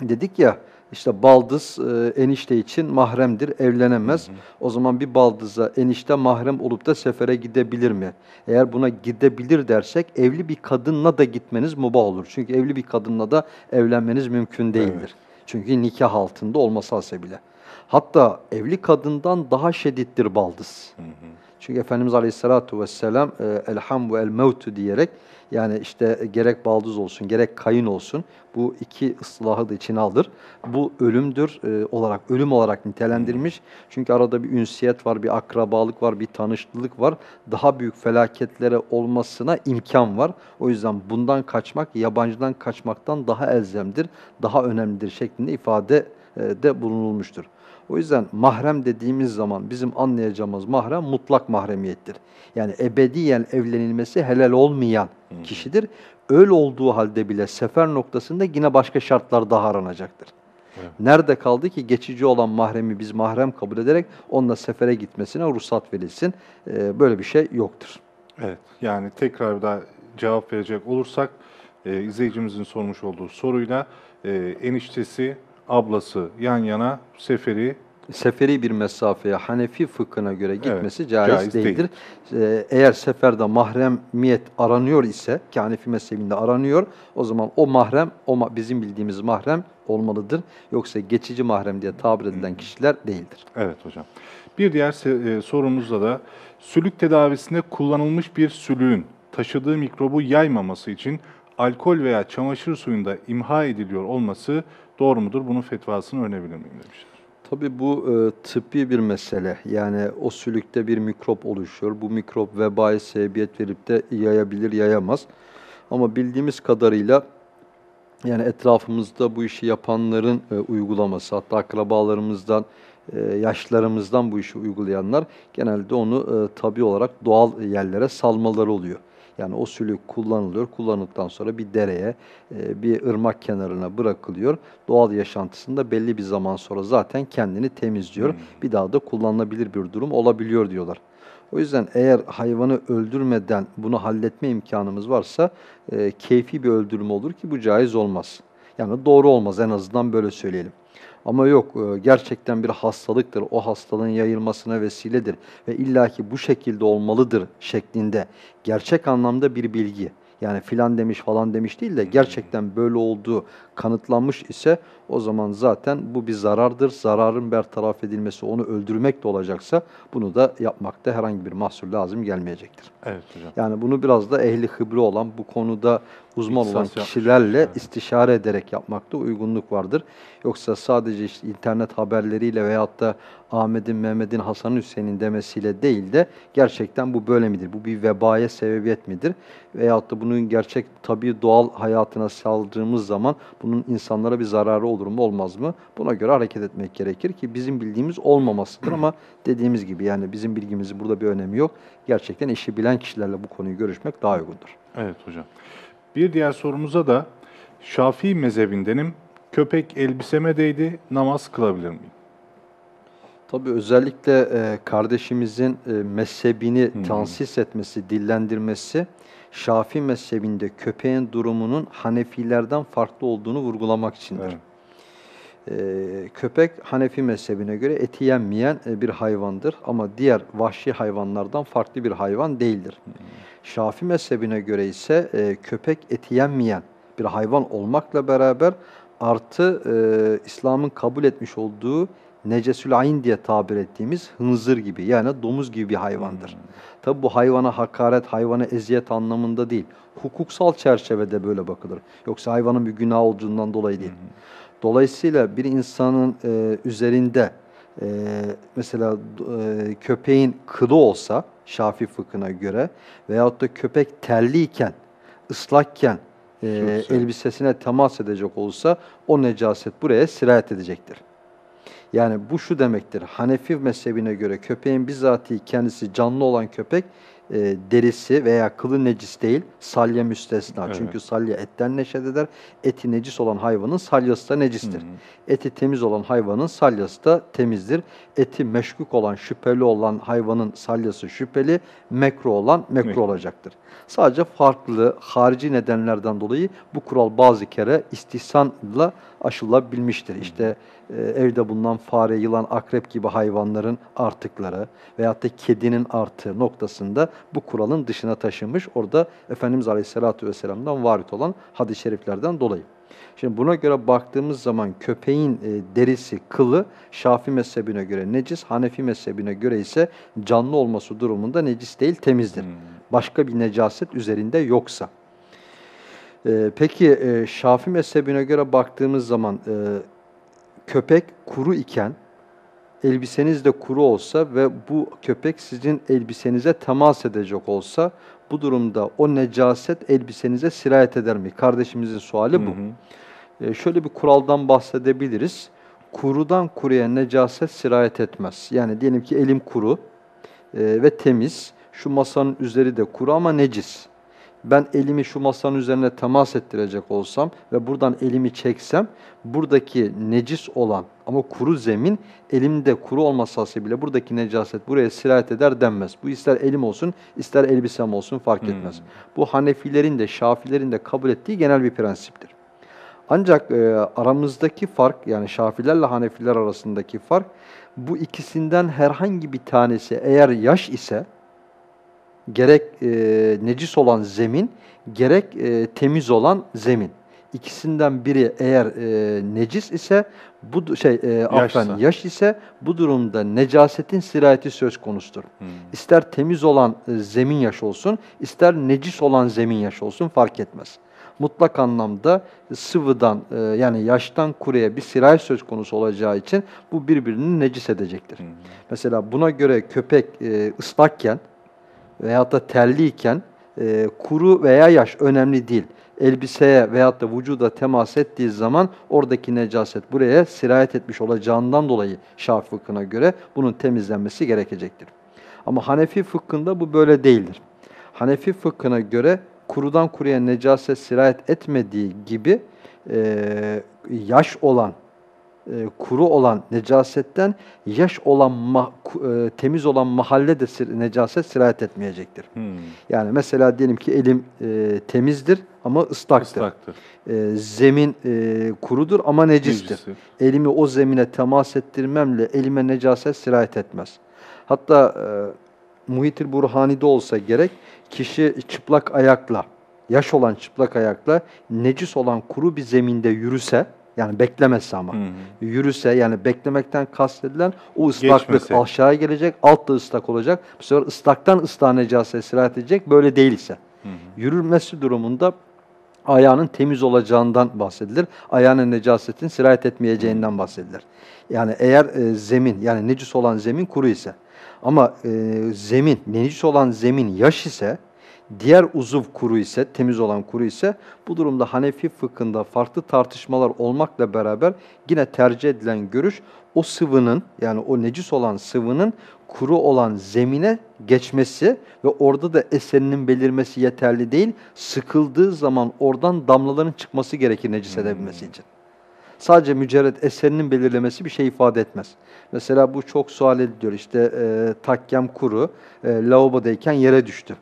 dedik ya işte baldız e, enişte için mahremdir, evlenemez. O zaman bir baldıza enişte mahrem olup da sefere gidebilir mi? Eğer buna gidebilir dersek evli bir kadınla da gitmeniz mubah olur. Çünkü evli bir kadınla da evlenmeniz mümkün değildir. Evet. Çünkü nikah altında olması hasebiyle. Hatta evli kadından daha şedittir baldız. Çünkü Efendimiz Aleyhisselatü Vesselam e, elham ve el mevtu diyerek yani işte gerek baldız olsun gerek kayın olsun bu iki ıslahı da içine alır. Bu ölümdür e, olarak ölüm olarak nitelendirmiş. Çünkü arada bir ünsiyet var, bir akrabalık var, bir tanışıklık var. Daha büyük felaketlere olmasına imkan var. O yüzden bundan kaçmak yabancıdan kaçmaktan daha elzemdir, daha önemlidir şeklinde ifade e, de bulunulmuştur. O yüzden mahrem dediğimiz zaman bizim anlayacağımız mahrem mutlak mahremiyettir. Yani ebediyen evlenilmesi helal olmayan kişidir. Öyle olduğu halde bile sefer noktasında yine başka şartlar daha aranacaktır. Evet. Nerede kaldı ki geçici olan mahremi biz mahrem kabul ederek onunla sefere gitmesine ruhsat verilsin. Ee, böyle bir şey yoktur. Evet, yani tekrar da cevap verecek olursak e, izleyicimizin sormuş olduğu soruyla e, eniştesi, ablası yan yana seferi Seferi bir mesafeye Hanefi fıkhına göre gitmesi Evet, caiz, caiz değil. değildir. Ee, eğer seferde mahremiyet aranıyor ise, ki Hanefi mezhebinde aranıyor, o zaman o mahrem, o ma- bizim bildiğimiz mahrem olmalıdır. Yoksa geçici mahrem diye tabir edilen kişiler değildir. Evet hocam. Bir diğer e, sorumuzda da sülük tedavisinde kullanılmış bir sülüğün taşıdığı mikrobu yaymaması için alkol veya çamaşır suyunda imha ediliyor olması doğru mudur? Bunun fetvasını öğrenebilir miyim demişler. Tabii bu e, tıbbi bir mesele. Yani o sülükte bir mikrop oluşuyor. Bu mikrop vebaya sebebiyet verip de yayabilir, yayamaz. Ama bildiğimiz kadarıyla yani etrafımızda bu işi yapanların e, uygulaması, hatta akrabalarımızdan, e, yaşlarımızdan bu işi uygulayanlar genelde onu e, tabi olarak doğal yerlere salmaları oluyor. Yani o sülük kullanılıyor. Kullanıldıktan sonra bir dereye, e, bir ırmak kenarına bırakılıyor. Doğal yaşantısında belli bir zaman sonra zaten kendini temizliyor. Hmm. Bir daha da kullanılabilir bir durum olabiliyor diyorlar. O yüzden eğer hayvanı öldürmeden bunu halletme imkanımız varsa e, keyfi bir öldürme olur ki bu caiz olmaz. Yani doğru olmaz en azından böyle söyleyelim. Ama yok e, gerçekten bir hastalıktır, o hastalığın yayılmasına vesiledir ve illaki bu şekilde olmalıdır şeklinde gerçek anlamda bir bilgi. Yani filan demiş falan demiş değil de gerçekten böyle olduğu kanıtlanmış ise o zaman zaten bu bir zarardır. Zararın bertaraf edilmesi onu öldürmek de olacaksa bunu da yapmakta herhangi bir mahsur lazım gelmeyecektir. Evet hocam. Yani bunu biraz da ehli hıbrı olan, bu konuda uzman olan kişilerle Evet. istişare ederek yapmakta uygunluk vardır. Yoksa sadece işte internet haberleriyle veyahut da Ahmet'in, Mehmet'in, Hasan Hüseyin'in demesiyle değil de gerçekten bu böyle midir? Bu bir vebaya sebebiyet midir? Veyahut da bunun gerçek tabii doğal hayatına saldığımız zaman bunun insanlara bir zararı olur mu olmaz mı? Buna göre hareket etmek gerekir ki bizim bildiğimiz olmamasıdır ama dediğimiz gibi yani bizim bilgimizin burada bir önemi yok. Gerçekten işi bilen kişilerle bu konuyu görüşmek daha uygundur. Evet hocam. Bir diğer sorumuza da Şafii mezhebindenim. Köpek elbiseme değdi, namaz kılabilir miyim? Tabii özellikle e, kardeşimizin e, mezhebini hı. tansis etmesi, dillendirmesi Şafii mezhebinde köpeğin durumunun Hanefilerden farklı olduğunu vurgulamak içindir. Evet. E, köpek Hanefi mezhebine göre eti yenmeyen e, bir hayvandır ama diğer vahşi hayvanlardan farklı bir hayvan değildir. Şafii mezhebine göre ise e, köpek eti yenmeyen bir hayvan olmakla beraber artı e, İslam'ın kabul etmiş olduğu necesül ayn diye tabir ettiğimiz hınzır gibi yani domuz gibi bir hayvandır. Hmm. Tabi bu hayvana hakaret, hayvana eziyet anlamında değil. Hukuksal çerçevede böyle bakılır. Yoksa hayvanın bir günah olduğundan dolayı değil. Dolayısıyla bir insanın e, üzerinde e, mesela e, köpeğin kılı olsa Şafi fıkhına göre veyahut da köpek terliyken, ıslakken e, elbisesine temas edecek olsa o necaset buraya sirayet edecektir. Yani bu şu demektir. Hanefi mezhebine göre köpeğin bizatihi kendisi canlı olan köpek e, derisi veya kılı necis değil, salya müstesna. Evet. Çünkü salya etten neşet eder. Eti necis olan hayvanın salyası da necistir. Hı hı. Eti temiz olan hayvanın salyası da temizdir. Eti meşkuk olan, şüpheli olan hayvanın salyası şüpheli, mekruh olan mekruh Mekruh. olacaktır. Sadece farklı harici nedenlerden dolayı bu kural bazı kere istihsanla aşılabilmiştir. İşte e, evde bulunan fare, yılan, akrep gibi hayvanların artıkları veyahut da kedinin artığı noktasında bu kuralın dışına taşınmış. Orada Efendimiz Aleyhisselatü Vesselam'dan varit olan hadis-i şeriflerden dolayı. Şimdi buna göre baktığımız zaman köpeğin e, derisi, kılı Şafi mezhebine göre necis, Hanefi mezhebine göre ise canlı olması durumunda necis değil, temizdir. Hmm. Başka bir necaset üzerinde yoksa. E, peki e, Şafi mezhebine göre baktığımız zaman e, köpek kuru iken elbiseniz de kuru olsa ve bu köpek sizin elbisenize temas edecek olsa bu durumda o necaset elbisenize sirayet eder mi? Kardeşimizin suali bu. Hı hı. E, şöyle bir kuraldan bahsedebiliriz. Kurudan kuruya necaset sirayet etmez. Yani diyelim ki elim kuru e, ve temiz. Şu masanın üzeri de kuru ama necis. Ben elimi şu masanın üzerine temas ettirecek olsam ve buradan elimi çeksem buradaki necis olan ama kuru zemin elimde kuru olması hasebiyle buradaki necaset buraya sirayet eder denmez. Bu ister elim olsun ister elbisem olsun fark etmez. Hmm. Bu Hanefilerin de Şafilerin de kabul ettiği genel bir prensiptir. Ancak e, aramızdaki fark yani Şafilerle Hanefiler arasındaki fark bu ikisinden herhangi bir tanesi eğer yaş ise gerek e, necis olan zemin gerek e, temiz olan zemin. İkisinden biri eğer e, necis ise bu şey e, affen yaş ise bu durumda necasetin sirayeti söz konusudur. Hmm. İster temiz olan e, zemin yaş olsun, ister necis olan zemin yaş olsun fark etmez. Mutlak anlamda sıvıdan e, yani yaştan kuruya bir sirayet söz konusu olacağı için bu birbirini necis edecektir. Hmm. Mesela buna göre köpek e, ıslakken veyahut da terliyken e, kuru veya yaş önemli değil. Elbiseye veyahut da vücuda temas ettiği zaman oradaki necaset buraya sirayet etmiş olacağından dolayı Şafii fıkhına göre bunun temizlenmesi gerekecektir. Ama Hanefi fıkhında bu böyle değildir. Hanefi fıkhına göre kurudan kuruya necaset sirayet etmediği gibi e, yaş olan e, kuru olan necasetten yaş olan ma- e, temiz olan mahalle de sir- necaset sirayet etmeyecektir. Hmm. Yani mesela diyelim ki elim e, temizdir ama ıslaktır. Islaktır. E, zemin e, kurudur ama necistir. Necisi. Elimi o zemine temas ettirmemle elime necaset sirayet etmez. Hatta e, Muhitil Burhani'de olsa gerek kişi çıplak ayakla, yaş olan çıplak ayakla necis olan kuru bir zeminde yürüse, yani beklemezse ama, Hı hı. yürüse yani beklemekten kastedilen o ıslaklık Geçmese. aşağıya gelecek, alt da ıslak olacak. Bu sefer ıslaktan ıslığa necaset sirayet edecek, böyle değilse. Hı hı. Yürülmesi durumunda ayağının temiz olacağından bahsedilir. Ayağının necasetin sirayet etmeyeceğinden bahsedilir. Yani eğer e, zemin yani necis olan zemin kuru ise ama e, zemin necis olan zemin yaş ise diğer uzuv kuru ise temiz olan kuru ise bu durumda Hanefi fıkhında farklı tartışmalar olmakla beraber yine tercih edilen görüş o sıvının yani o necis olan sıvının kuru olan zemine geçmesi ve orada da eserinin belirmesi yeterli değil. Sıkıldığı zaman oradan damlaların çıkması gerekir necis edebilmesi için. Sadece mücerred eserinin belirlemesi bir şey ifade etmez. Mesela bu çok sual ediliyor. İşte e, takkem kuru, e, lavabodayken yere düştü.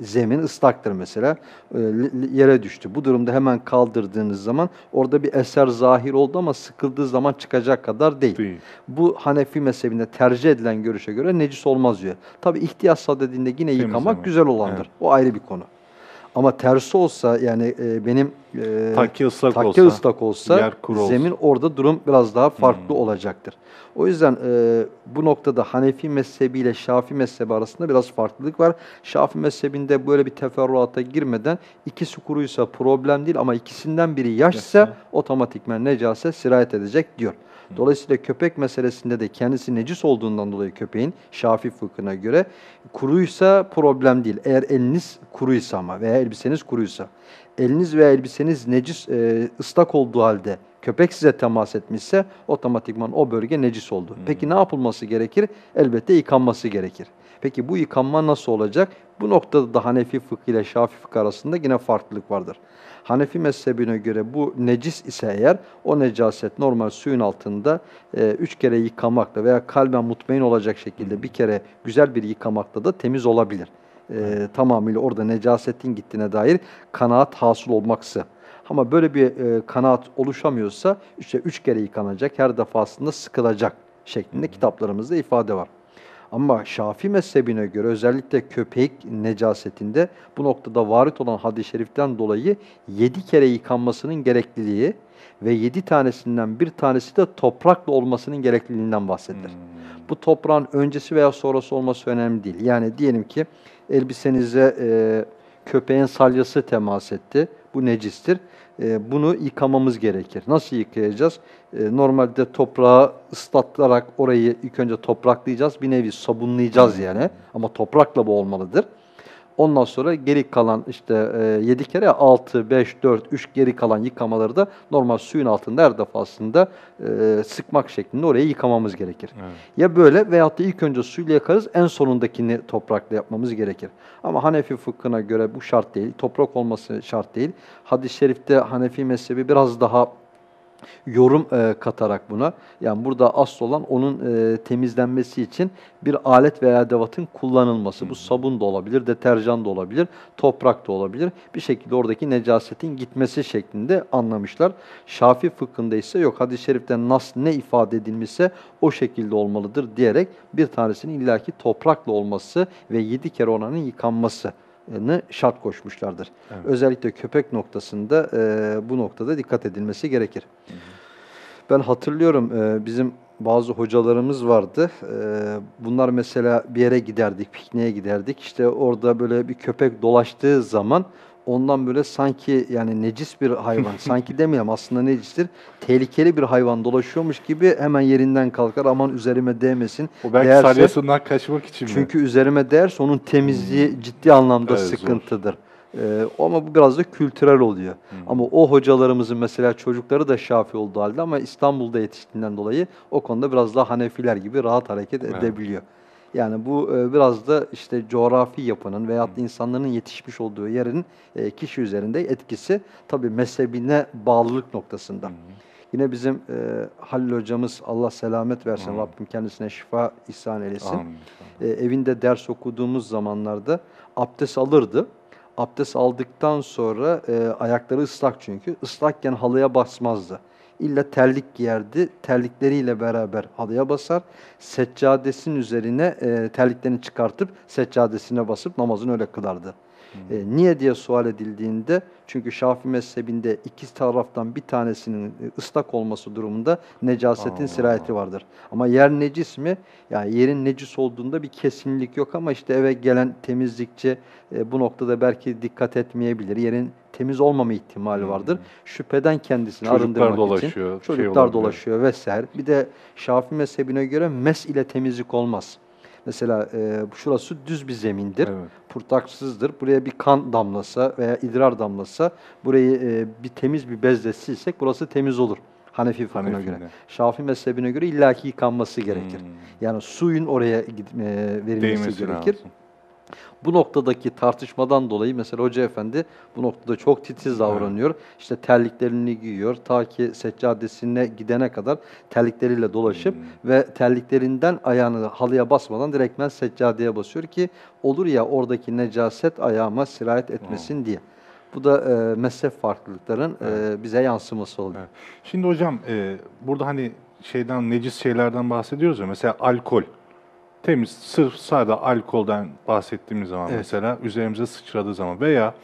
Zemin ıslaktır mesela, e, li- yere düştü. Bu durumda hemen kaldırdığınız zaman orada bir eser zahir oldu ama sıkıldığı zaman çıkacak kadar değil. Değil. Bu Hanefi mezhebinde tercih edilen görüşe göre necis olmaz diyor. Tabi ihtiyaç sadedinde yine yıkamak Temizlemek. güzel olandır. Evet. O ayrı bir konu. Ama tersi olsa yani e, benim e, Takke ıslak takke olsa, ıslak olsa yer kuru olsa. zemin orada durum biraz daha farklı Hmm. olacaktır. O yüzden e, bu noktada Hanefi mezhebi ile Şafi mezhebi arasında biraz farklılık var. Şafi mezhebinde böyle bir teferruata girmeden ikisi kuruysa problem değil ama ikisinden biri yaşsa Yaşsa. otomatikmen necaset sirayet edecek diyor. Dolayısıyla köpek meselesinde de kendisi necis olduğundan dolayı köpeğin Şafi fıkhına göre kuruysa problem değil. Eğer eliniz kuruysa ama veya elbiseniz kuruysa. Eliniz veya elbiseniz necis e, ıslak olduğu halde köpek size temas etmişse otomatikman o bölge necis oldu. Peki ne yapılması gerekir? Elbette yıkanması gerekir. Peki bu yıkanma nasıl olacak? Bu noktada da Hanefi fıkhı ile Şafi fıkhı arasında yine farklılık vardır. Hanefi mezhebine göre bu necis ise eğer o necaset normal suyun altında e, üç kere yıkamakla veya kalben mutmain olacak şekilde bir kere güzel bir yıkamakla da temiz olabilir. E, tamamıyla orada necasetin gittiğine dair kanaat hasıl olmaksı. Ama böyle bir e, kanaat oluşamıyorsa işte üç kere yıkanacak, her defasında sıkılacak şeklinde kitaplarımızda ifade var. Ama Şafii mezhebine göre özellikle köpek necasetinde bu noktada varit olan hadis-i şeriften dolayı yedi kere yıkanmasının gerekliliği ve yedi tanesinden bir tanesi de toprakla olmasının gerekliliğinden bahsedilir. Bu toprağın öncesi veya sonrası olması önemli değil. Yani diyelim ki elbisenize e, köpeğin salyası temas etti. Bu necistir. E, bunu yıkamamız gerekir. Nasıl yıkayacağız? E, normalde toprağı ıslattarak orayı ilk önce topraklayacağız. Bir nevi sabunlayacağız yani. Ama toprakla bu olmalıdır. Ondan sonra geri kalan işte e, 7 kere 6, 5, 4, 3 geri kalan yıkamaları da normal suyun altında her defasında e, sıkmak şeklinde orayı yıkamamız gerekir. Evet. Ya böyle veyahut da ilk önce suyla yakarız, en sonundakini toprakla yapmamız gerekir. Ama Hanefi fıkhına göre bu şart değil, toprak olması şart değil. Hadis-i şerifte Hanefi mezhebi biraz daha yorum e, katarak buna. Yani burada asıl olan onun e, temizlenmesi için bir alet veya edevatın kullanılması. Bu sabun da olabilir, deterjan da olabilir, toprak da olabilir. Bir şekilde oradaki necasetin gitmesi şeklinde anlamışlar. Şafi fıkhında ise yok hadis-i şerifte nas ne ifade edilmişse o şekilde olmalıdır diyerek bir tanesinin illaki toprakla olması ve yedi kere oranın yıkanması şart koşmuşlardır. Evet. Özellikle köpek noktasında e, bu noktada dikkat edilmesi gerekir. Ben hatırlıyorum e, bizim bazı hocalarımız vardı. E, bunlar mesela bir yere giderdik, pikniğe giderdik. İşte orada böyle bir köpek dolaştığı zaman ondan böyle sanki yani necis bir hayvan, *laughs* sanki demeyelim aslında necistir, tehlikeli bir hayvan dolaşıyormuş gibi hemen yerinden kalkar aman üzerime değmesin. O belki Değerse- salyasından kaçmak için mi? çünkü üzerime değerse onun temizliği ciddi anlamda Evet, zor. sıkıntıdır. Ee, ama bu biraz da kültürel oluyor. Ama o hocalarımızın mesela çocukları da Şafi olduğu halde ama İstanbul'da yetiştiğinden dolayı o konuda biraz daha Hanefiler gibi rahat hareket Evet. edebiliyor. Yani bu e, biraz da işte coğrafi yapının veyahut da insanların yetişmiş olduğu yerin e, kişi üzerinde etkisi tabii mezhebine bağlılık noktasında. Yine bizim e, Halil hocamız Allah selamet versin, Hı. Rabbim kendisine şifa ihsan eylesin. Amin. E, evinde ders okuduğumuz zamanlarda abdest alırdı. Abdest aldıktan sonra e, ayakları ıslak çünkü. Islakken halıya basmazdı. İlla terlik giyerdi. Terlikleriyle beraber halıya basar. Seccadesinin üzerine e, terliklerini çıkartıp seccadesine basıp namazını öyle kılardı. E, niye diye sual edildiğinde çünkü Şafii mezhebinde iki taraftan bir tanesinin e, ıslak olması durumunda necasetin sirayeti vardır. Ama yer necis mi? Yani yerin necis olduğunda bir kesinlik yok ama işte eve gelen temizlikçi e, bu noktada belki dikkat etmeyebilir. Yerin temiz olmama ihtimali vardır. Şüpheden kendisini Çocuklar arındırmak için dolaşıyor, şey çocuklar olabilir. dolaşıyor vesaire. Bir de Şafii mezhebine göre mes ile temizlik olmaz. Mesela e, şurası düz bir zemindir Evet. purtaksızdır. Buraya bir kan damlasa veya idrar damlasa burayı e, bir temiz bir bezle silsek burası temiz olur. Hanefi fıkhına göre. Şafii mezhebine göre illaki yıkanması gerekir. Hmm. Yani suyun oraya gid- e, verilmesi Değmesi gerekir. lazım. Bu noktadaki tartışmadan dolayı mesela Hoca Efendi bu noktada çok titiz davranıyor. İşte terliklerini giyiyor. Ta ki seccadesine gidene kadar terlikleriyle dolaşıp Hmm. ve terliklerinden ayağını halıya basmadan direktmen seccadeye basıyor ki olur ya oradaki necaset ayağıma sirayet etmesin diye. Bu da e, mezhep farklılıkların e, bize yansıması oluyor. Evet. Şimdi hocam e, burada hani şeyden necis şeylerden bahsediyoruz ya mesela alkol. Temiz sırf sade alkolden bahsettiğimiz zaman Evet. mesela üzerimize sıçradığı zaman veya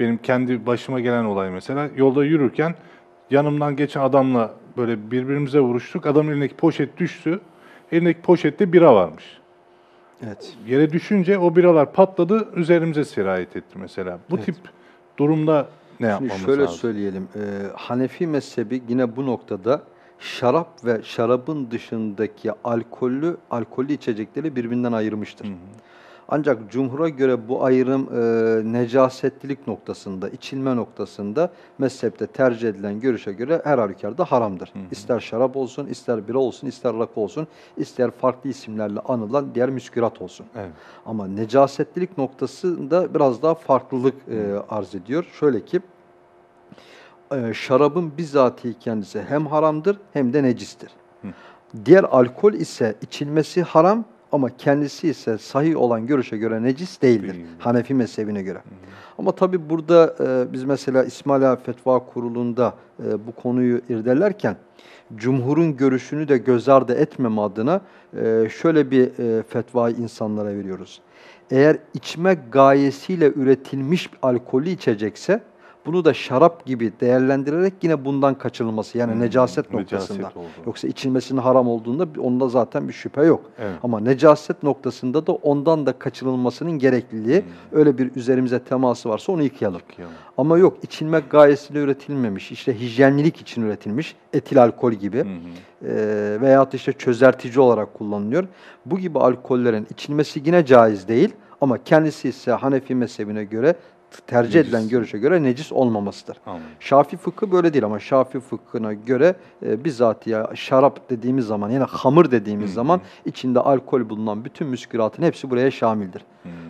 benim kendi başıma gelen olay mesela. Yolda yürürken yanımdan geçen adamla böyle birbirimize vuruştuk. Adamın elindeki poşet düştü. Elindeki poşette bira varmış. Evet. Yere düşünce o biralar patladı, üzerimize sirayet etti mesela. Bu Evet. tip durumda ne Şimdi yapmamız şöyle lazım? söyleyelim. e, Hanefi mezhebi yine bu noktada şarap ve şarabın dışındaki alkollü alkollü içecekleri birbirinden ayırmıştır. Hı hı. Ancak cumhura göre bu ayrım e, necasetlilik noktasında, içilme noktasında mezhepte tercih edilen görüşe göre her halükarda haramdır. İster şarap olsun, ister bira olsun, ister rakı olsun, ister farklı isimlerle anılan diğer müskürat olsun. Evet. Ama necasetlilik noktasında biraz daha farklılık e, arz ediyor. Şöyle ki, e, şarabın bizatihi kendisi hem haramdır hem de necistir. Diğer alkol ise içilmesi haram ama kendisi ise sahih olan görüşe göre necis değildir. Değil. Hanefi mezhebine göre. Ama tabi burada e, biz mesela İsmaila Fetva Kurulu'nda e, bu konuyu irdelerken cumhurun görüşünü de göz ardı etmeme adına e, şöyle bir e, fetvayı insanlara veriyoruz. Eğer içmek gayesiyle üretilmiş alkollü içecekse bunu da şarap gibi değerlendirerek yine bundan kaçınılması yani Hmm, necaset necaset noktasında. oldu. Yoksa içilmesinin haram olduğunda onda zaten bir şüphe yok. Evet. Ama necaset noktasında da ondan da kaçınılmasının gerekliliği öyle bir üzerimize teması varsa onu yıkayalım. Yıkayalım. Ama yok içilmek gayesiyle üretilmemiş, işte hijyenlilik için üretilmiş etil alkol gibi hı. e, veyahut işte çözeltici olarak kullanılıyor. Bu gibi alkollerin içilmesi yine caiz değil ama kendisi ise Hanefi mezhebine göre tercih Necis. edilen görüşe göre necis olmamasıdır. Anladım. Şafi fıkhı böyle değil ama Şafi fıkhına göre e, bizatihi şarap dediğimiz zaman yani hamır dediğimiz zaman içinde alkol bulunan bütün müsküratın hepsi buraya şamildir.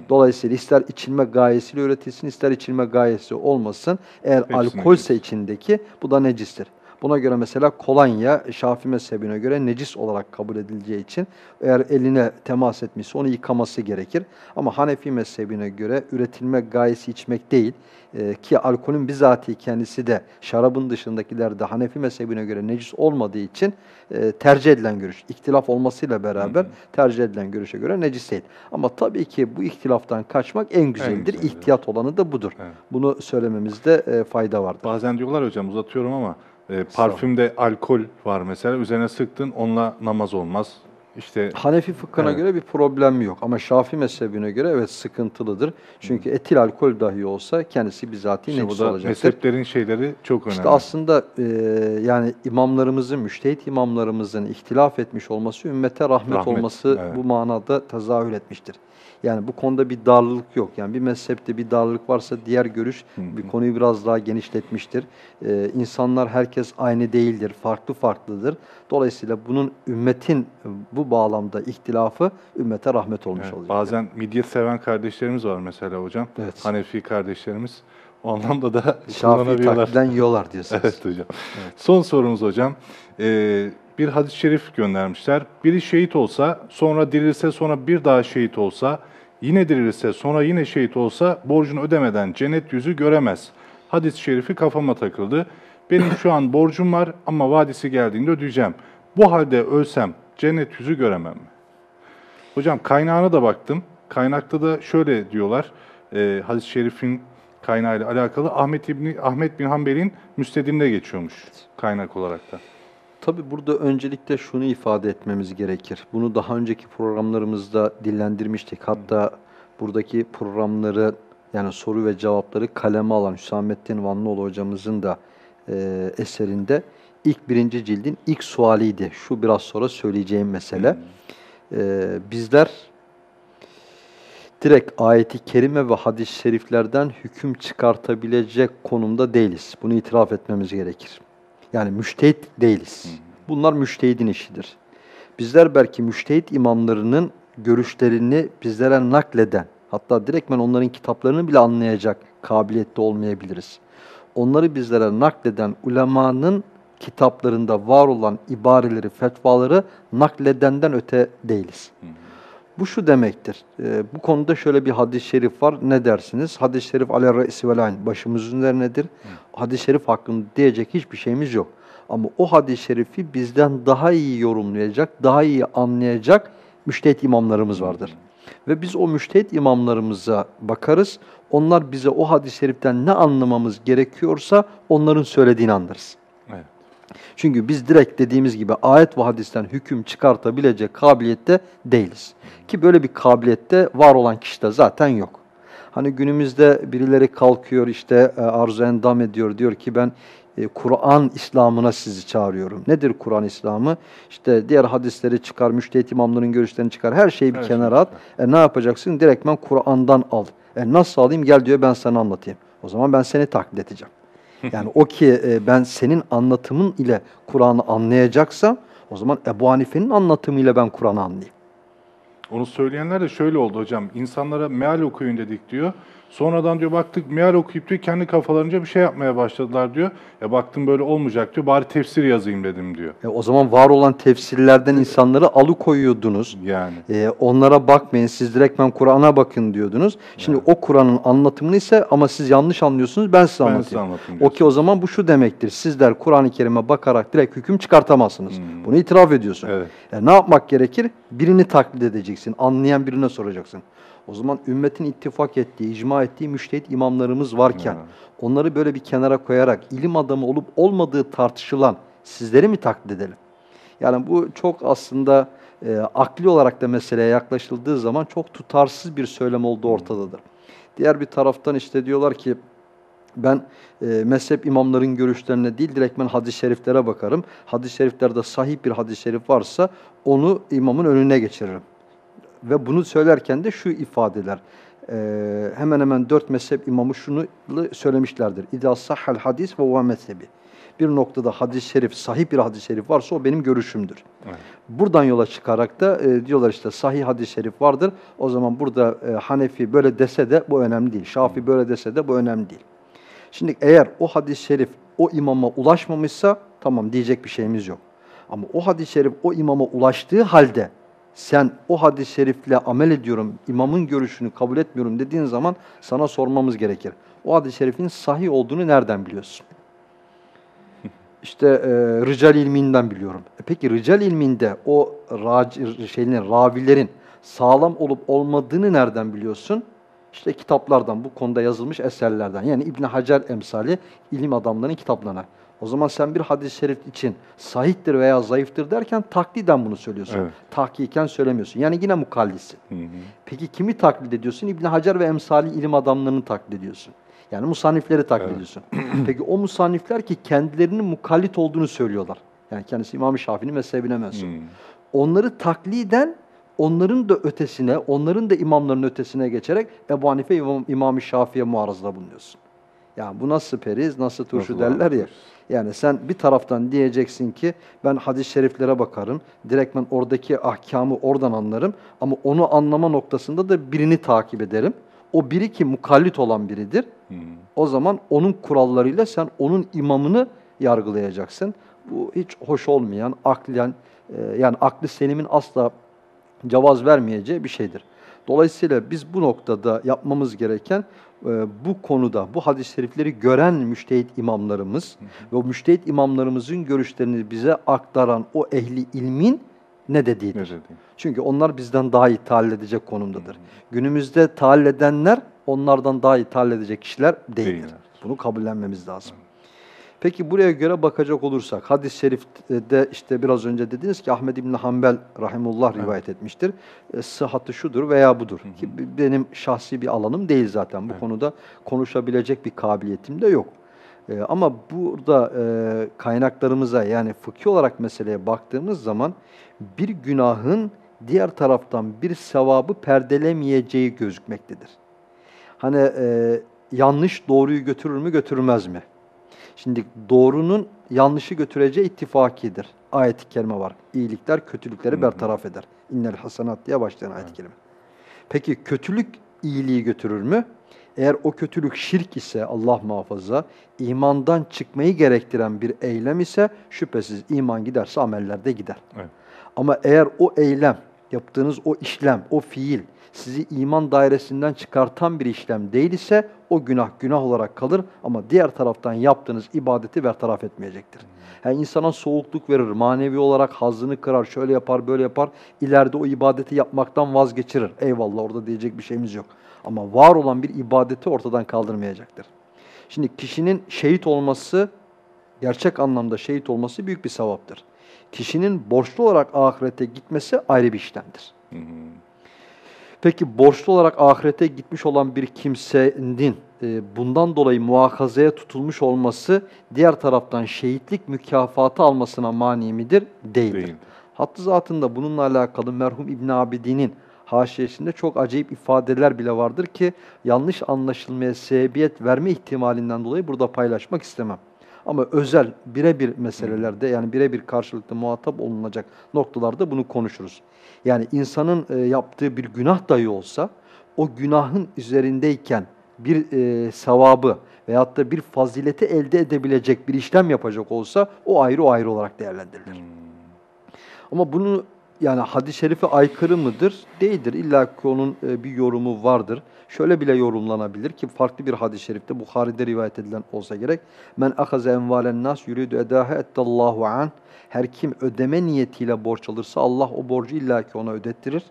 Dolayısıyla ister içilme gayesiyle üretilsin ister içilme gayesi olmasın eğer Hepsi alkolse içindeki bu da necistir. Buna göre mesela kolonya Şafi mezhebine göre necis olarak kabul edileceği için eğer eline temas etmişse onu yıkaması gerekir. Ama Hanefi mezhebine göre üretilme gayesi içmek değil e, ki alkolün bizatihi kendisi de şarabın dışındakilerde Hanefi mezhebine göre necis olmadığı için e, tercih edilen görüş. İhtilaf olmasıyla beraber tercih edilen görüşe göre necis değil. Ama tabii ki bu ihtilaftan kaçmak en güzeldir. güzeli. İhtiyat olanı da budur. Evet. Bunu söylememizde e, fayda vardır. Bazen diyorlar hocam uzatıyorum ama e, parfümde alkol var mesela üzerine sıktın onunla namaz olmaz. İşte Hanefi fıkhına Evet. göre bir problem yok ama Şafii mezhebine göre evet sıkıntılıdır. Çünkü etil alkol dahi olsa kendisi bizatihi işte da olacaktır. mezheplerin şeyleri çok önemli. İşte aslında e, yani imamlarımızın, müştehit imamlarımızın ihtilaf etmiş olması ümmete rahmet, Rahmet, olması evet. bu manada tezahür etmiştir. Yani bu konuda bir darlılık yok. Yani bir mezhepte bir darlık varsa diğer görüş bir konuyu biraz daha genişletmiştir. Ee, insanlar herkes aynı değildir, farklı farklıdır. Dolayısıyla bunun ümmetin bu bağlamda ihtilafı ümmete rahmet olmuş Evet, olacak. bazen midye seven kardeşlerimiz var mesela hocam. Evet. Hanefi kardeşlerimiz. O anlamda da Şafii *laughs* takliden yiyorlar diyorsunuz. *laughs* Evet hocam. Son sorumuz hocam. Ee, bir hadis-i şerif göndermişler. Biri şehit olsa, sonra dirilse, sonra bir daha şehit olsa, yine dirilse, sonra yine şehit olsa borcunu ödemeden cennet yüzü göremez. Hadis-i şerifi kafama takıldı. Benim şu an borcum var ama vadisi geldiğinde ödeyeceğim. Bu halde ölsem cennet yüzü göremem mi? Hocam kaynağına da baktım. Kaynakta da şöyle diyorlar. E, hadis-i şerifin kaynağıyla alakalı Ahmet İbni Ahmet bin Hanbel'in müstedinde geçiyormuş kaynak olarak da. Tabii burada öncelikle şunu ifade etmemiz gerekir. Bunu daha önceki programlarımızda dillendirmiştik. Hatta buradaki programları yani soru ve cevapları kaleme alan Hüsamettin Vanlıoğlu hocamızın da e, eserinde ilk birinci cildin ilk sualiydi. Şu biraz sonra söyleyeceğim mesele. E, bizler direkt ayeti kerime ve hadis-i şeriflerden hüküm çıkartabilecek konumda değiliz. Bunu itiraf etmemiz gerekir. Yani müştehit değiliz. Bunlar müştehidin işidir. Bizler belki müştehit imamlarının görüşlerini bizlere nakleden, hatta direktmen onların kitaplarını bile anlayacak kabiliyette olmayabiliriz. Onları bizlere nakleden ulemanın kitaplarında var olan ibareleri, fetvaları nakledenden öte değiliz. Bu şu demektir. e, bu konuda şöyle bir hadis-i şerif var. Ne dersiniz? Hadis-i şerif ale re'si vel ayn. Başımızın üzerinedir. Hadis-i şerif hakkında diyecek hiçbir şeyimiz yok. Ama o hadis-i şerifi bizden daha iyi yorumlayacak, daha iyi anlayacak müştehit imamlarımız vardır. Ve biz o müştehit imamlarımıza bakarız. Onlar bize o hadis-i şeriften ne anlamamız gerekiyorsa onların söylediğini anlarız. Evet. Çünkü biz direkt dediğimiz gibi ayet ve hadisten hüküm çıkartabilecek kabiliyette değiliz. Ki böyle bir kabiliyette var olan kişi de zaten yok. Hani günümüzde birileri kalkıyor işte e, arzu endam ediyor diyor ki ben e, Kur'an İslam'ına sizi çağırıyorum. Nedir Kur'an İslam'ı? İşte diğer hadisleri çıkar, müştehit imamların görüşlerini çıkar, her şeyi bir Her şeyi kenara at. E, ne yapacaksın? Direktmen Kur'an'dan al. E, nasıl alayım? Gel diyor ben sana anlatayım. O zaman ben seni taklit edeceğim. Yani o ki e, ben senin anlatımın ile Kur'an'ı anlayacaksam o zaman Ebu Hanife'nin anlatımıyla ben Kur'an'ı anlayayım. Onu söyleyenler de şöyle oldu hocam. İnsanlara meal okuyun dedik diyor. Sonradan diyor baktık meal okuyup diyor kendi kafalarınca bir şey yapmaya başladılar diyor. E baktım böyle olmayacak diyor. Bari tefsir yazayım dedim diyor. E, o zaman var olan tefsirlerden insanları alıkoyuyordunuz. Yani. E, onlara bakmayın, siz direktmen Kur'an'a bakın diyordunuz. Şimdi o Kur'an'ın anlatımını ise ama siz yanlış anlıyorsunuz, ben size Ben anlatayım. size anlatayım O ki o zaman bu şu demektir. Sizler Kur'an-ı Kerim'e bakarak direkt hüküm çıkartamazsınız. Hmm. Bunu itiraf ediyorsun. Evet. E, ne yapmak gerekir? Birini taklit edeceksin. Anlayan birine soracaksın. O zaman ümmetin ittifak ettiği, icma ettiği müştehit imamlarımız varken onları böyle bir kenara koyarak ilim adamı olup olmadığı tartışılan sizleri mi taklit edelim? Yani bu çok aslında e, akli olarak da meseleye yaklaşıldığı zaman çok tutarsız bir söylem olduğu ortadadır. Diğer bir taraftan işte diyorlar ki ben e, mezhep imamların görüşlerine değil direktmen hadis-i şeriflere bakarım. Hadis-i şeriflerde sahih bir hadis-i şerif varsa onu imamın önüne geçiririm. Ve bunu söylerken de şu ifadeler. e, hemen hemen dört mezhep imamı şunu söylemişlerdir. İdâ sahhal hadis ve huve mezhebi. Bir noktada hadis-i şerif, sahih bir hadis-i şerif varsa o benim görüşümdür. Evet. Buradan yola çıkarak da e, diyorlar işte sahih hadis-i şerif vardır. O zaman burada e, Hanefi böyle dese de bu önemli değil. Şafi böyle dese de bu önemli değil. Şimdi eğer o hadis-i şerif o imama ulaşmamışsa tamam diyecek bir şeyimiz yok. Ama o hadis-i şerif o imama ulaştığı halde sen o hadis-i şerifle amel ediyorum, imamın görüşünü kabul etmiyorum dediğin zaman sana sormamız gerekir. O hadis-i şerifin sahih olduğunu nereden biliyorsun? *laughs* İşte e, rical ilminden biliyorum. E peki rical ilminde o raci, şeylerin, ravilerin sağlam olup olmadığını nereden biliyorsun? İşte kitaplardan, bu konuda yazılmış eserlerden. Yani İbn Hacer emsali ilim adamlarının kitaplarına. O zaman sen bir hadis-i şerif için sahihtir veya zayıftır derken takliden bunu söylüyorsun. Evet. Tahkiken söylemiyorsun. Yani yine mukallisin. Hı hı. Peki kimi taklit ediyorsun? İbn Hacer ve emsali ilim adamlarını taklit ediyorsun. Yani musannifleri taklit Evet. ediyorsun. *clears throat* Peki o musannifler ki kendilerinin mukallit olduğunu söylüyorlar. Yani kendisi İmam-ı Şafii'nin mezhebine mensup. Onları takliden onların da ötesine, onların da imamların ötesine geçerek Ebu Hanife İmam, İmam-ı Şafii'ye muarızda bulunuyorsun. Yani bu nasıl periz, nasıl turşu Nasıl derler ya. Yani sen bir taraftan diyeceksin ki ben hadis-i şeriflere bakarım. Direktmen oradaki ahkamı oradan anlarım. Ama onu anlama noktasında da birini takip ederim. O biri ki mukallit olan biridir. Hı. O zaman onun kurallarıyla sen onun imamını yargılayacaksın. Bu hiç hoş olmayan, aklen e, yani aklı selimin asla cevaz vermeyeceği bir şeydir. Dolayısıyla biz bu noktada yapmamız gereken bu konuda bu hadis-i şerifleri gören müştehit imamlarımız ve o müştehit imamlarımızın görüşlerini bize aktaran o ehli ilmin ne dediğidir. Ne? Çünkü onlar bizden daha iyi tahlil edecek konumdadır. Günümüzde tahlil edenler onlardan daha iyi tahlil edecek kişiler değildir. Değiller. Bunu kabullenmemiz lazım. Peki buraya göre bakacak olursak hadis-i şerifte işte biraz önce dediniz ki Ahmed İbni Hanbel rahimullah rivayet etmiştir. E, sıhhatı şudur veya budur. Ki b- benim şahsi bir alanım değil zaten. Bu Evet. konuda konuşabilecek bir kabiliyetim de yok. E, ama burada e, kaynaklarımıza yani fıkhi olarak meseleye baktığımız zaman bir günahın diğer taraftan bir sevabı perdelemeyeceği gözükmektedir. Hani e, yanlış doğruyu götürür mü götürmez mi? Şimdi doğrunun yanlışı götüreceği ittifakidir. Ayet-i kerime var. İyilikler kötülükleri Hı hı. bertaraf eder. İnnel hasenat diye başlayan ayet-i kerime. Peki kötülük iyiliği götürür mü? Eğer o kötülük şirk ise Allah muhafaza imandan çıkmayı gerektiren bir eylem ise şüphesiz iman giderse ameller de gider. Evet. Ama eğer o eylem yaptığınız o işlem, o fiil sizi iman dairesinden çıkartan bir işlem değil ise o günah günah olarak kalır ama diğer taraftan yaptığınız ibadeti bertaraf etmeyecektir. Yani insana soğukluk verir, manevi olarak hazını kırar, şöyle yapar, böyle yapar. İleride o ibadeti yapmaktan vazgeçirir. Eyvallah orada diyecek bir şeyimiz yok. Ama var olan bir ibadeti ortadan kaldırmayacaktır. Şimdi kişinin şehit olması, gerçek anlamda şehit olması büyük bir sevaptır. Kişinin borçlu olarak ahirete gitmesi ayrı bir işlemdir. Hı hı. Peki borçlu olarak ahirete gitmiş olan bir kimsenin e, bundan dolayı muhakazaya tutulmuş olması diğer taraftan şehitlik mükafatı almasına mani midir? Değildir. Değildir. Hattı zatında bununla alakalı merhum İbn Abidin'in haşiyesinde çok acayip ifadeler bile vardır ki yanlış anlaşılmaya sebebiyet verme ihtimalinden dolayı burada paylaşmak istemem. Ama özel birebir meselelerde yani birebir karşılıklı muhatap olunacak noktalarda bunu konuşuruz. Yani insanın e, yaptığı bir günah dahi olsa o günahın üzerindeyken bir e, sevabı veyahut da bir fazileti elde edebilecek bir işlem yapacak olsa o ayrı o ayrı olarak değerlendirilir. Ama bunu yani hadis-i şerife aykırı mıdır? Değildir. İlla ki onun e, bir yorumu vardır. Şöyle bile yorumlanabilir ki farklı bir hadis-i şerifte Bukhari'de rivayet edilen olsa gerek. Men ahaze envalen nas yuridu edaha ettallahu an. Her kim ödeme niyetiyle borç alırsa Allah o borcu illa ki ona ödettirir.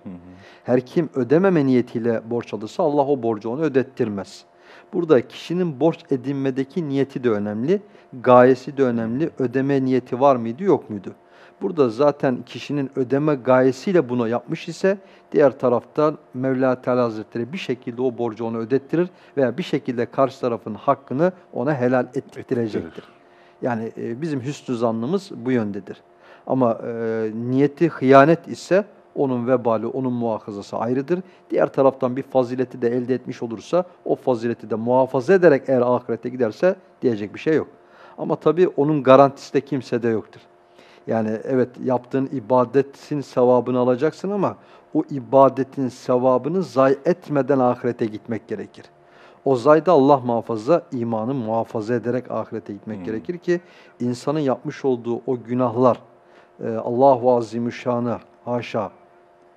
Her kim ödememe niyetiyle borç alırsa Allah o borcu ona ödettirmez. Burada kişinin borç edinmedeki niyeti de önemli, gayesi de önemli. Ödeme niyeti var mıydı, yok muydu? Burada zaten kişinin ödeme gayesiyle bunu yapmış ise diğer taraftan Mevla Teala Hazretleri bir şekilde o borcu ona ödettirir veya bir şekilde karşı tarafın hakkını ona helal ettirecektir. Ettirir. Yani e, bizim hüsnü zannımız bu yöndedir. Ama e, niyeti hıyanet ise onun vebali, onun muhafazası ayrıdır. Diğer taraftan bir fazileti de elde etmiş olursa o fazileti de muhafaza ederek eğer ahirete giderse diyecek bir şey yok. Ama tabii onun garantisi de kimsede yoktur. Yani evet yaptığın ibadetin sevabını alacaksın ama o ibadetin sevabını zayi etmeden ahirete gitmek gerekir. O zayda Allah muhafaza imanı muhafaza ederek ahirete gitmek Hmm. gerekir ki insanın yapmış olduğu o günahlar e, Allahu Azimüşşan'ı haşa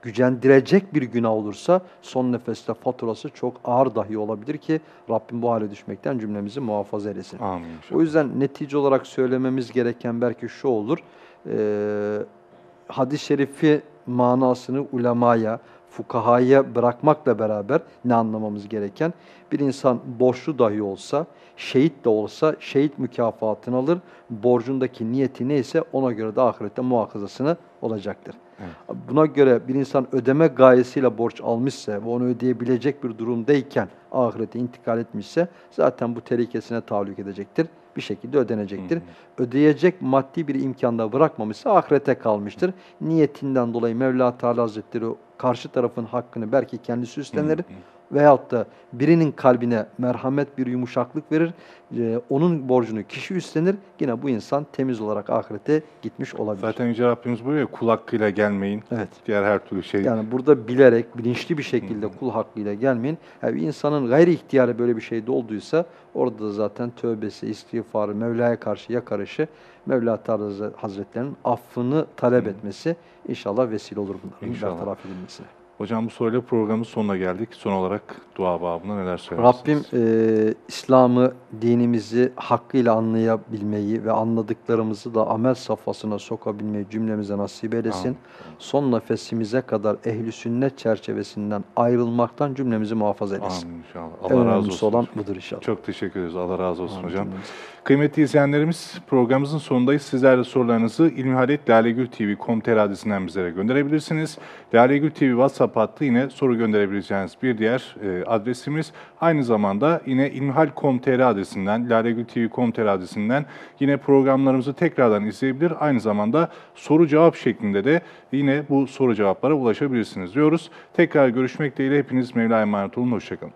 gücendirecek bir günah olursa son nefeste faturası çok ağır dahi olabilir ki Rabbim bu hale düşmekten cümlemizi muhafaza eylesin. Amin. O yüzden netice olarak söylememiz gereken belki şu olur. Ee, hadis-i şerifi manasını ulemaya, fukahaya bırakmakla beraber ne anlamamız gereken? Bir insan borçlu dahi olsa, şehit de olsa şehit mükafatını alır. Borcundaki niyeti neyse ona göre de ahirette muhakazasını olacaktır. Evet. Buna göre bir insan ödeme gayesiyle borç almışsa ve onu ödeyebilecek bir durumdayken ahirete intikal etmişse zaten bu terikesine tahallük edecektir. Bir şekilde ödenecektir. Ödeyecek maddi bir imkanda bırakmamışsa ahirete kalmıştır. Niyetinden dolayı Mevla Teala Hazretleri karşı tarafın hakkını belki kendisi üstlenir veyahut da birinin kalbine merhamet bir yumuşaklık verir. Ee, onun borcunu kişi üstlenir. Yine bu insan temiz olarak ahirete gitmiş olabilir. Zaten Yüce Rabbimiz buyuruyor kul hakkıyla gelmeyin. Evet. Diğer her türlü şey. Yani burada bilerek, bilinçli bir şekilde kul hakkıyla gelmeyin. Yani insanın gayri ihtiyarı böyle bir şeyde olduysa orada da zaten tövbesi, istiğfarı, Mevla'ya karşı yakarışı, Mevla Teala Hazretlerinin affını talep etmesi inşallah vesile olur bunların. Bertaraf edilmesine. Hocam bu soruyla programın sonuna geldik. Son olarak dua babına neler söylersiniz? Rabbim e, İslam'ı, dinimizi hakkıyla anlayabilmeyi ve anladıklarımızı da amel safhasına sokabilmeyi cümlemize nasip eylesin. Amin. Son nefesimize kadar ehli sünnet çerçevesinden ayrılmaktan cümlemizi muhafaza eylesin. Amin inşallah. En Allah razı önemlisi olsun. olan budur inşallah. Çok teşekkür ederiz. Allah razı olsun Amin hocam. cümlemize. Kıymetli izleyenlerimiz programımızın sonundayız. Sizler de sorularınızı İlmihadet Lalegül TV.com.tr adresinden bizlere gönderebilirsiniz. Lalegül TV WhatsApp hattı yine soru gönderebileceğiniz bir diğer e, adresimiz. Aynı zamanda yine ilmihal.com.tr adresinden, Lalegül TV.com.tr adresinden yine programlarımızı tekrardan izleyebilir. Aynı zamanda soru cevap şeklinde de yine bu soru cevaplara ulaşabilirsiniz diyoruz. Tekrar görüşmek dileğiyle hepiniz Mevla'ya emanet olun. Hoşçakalın.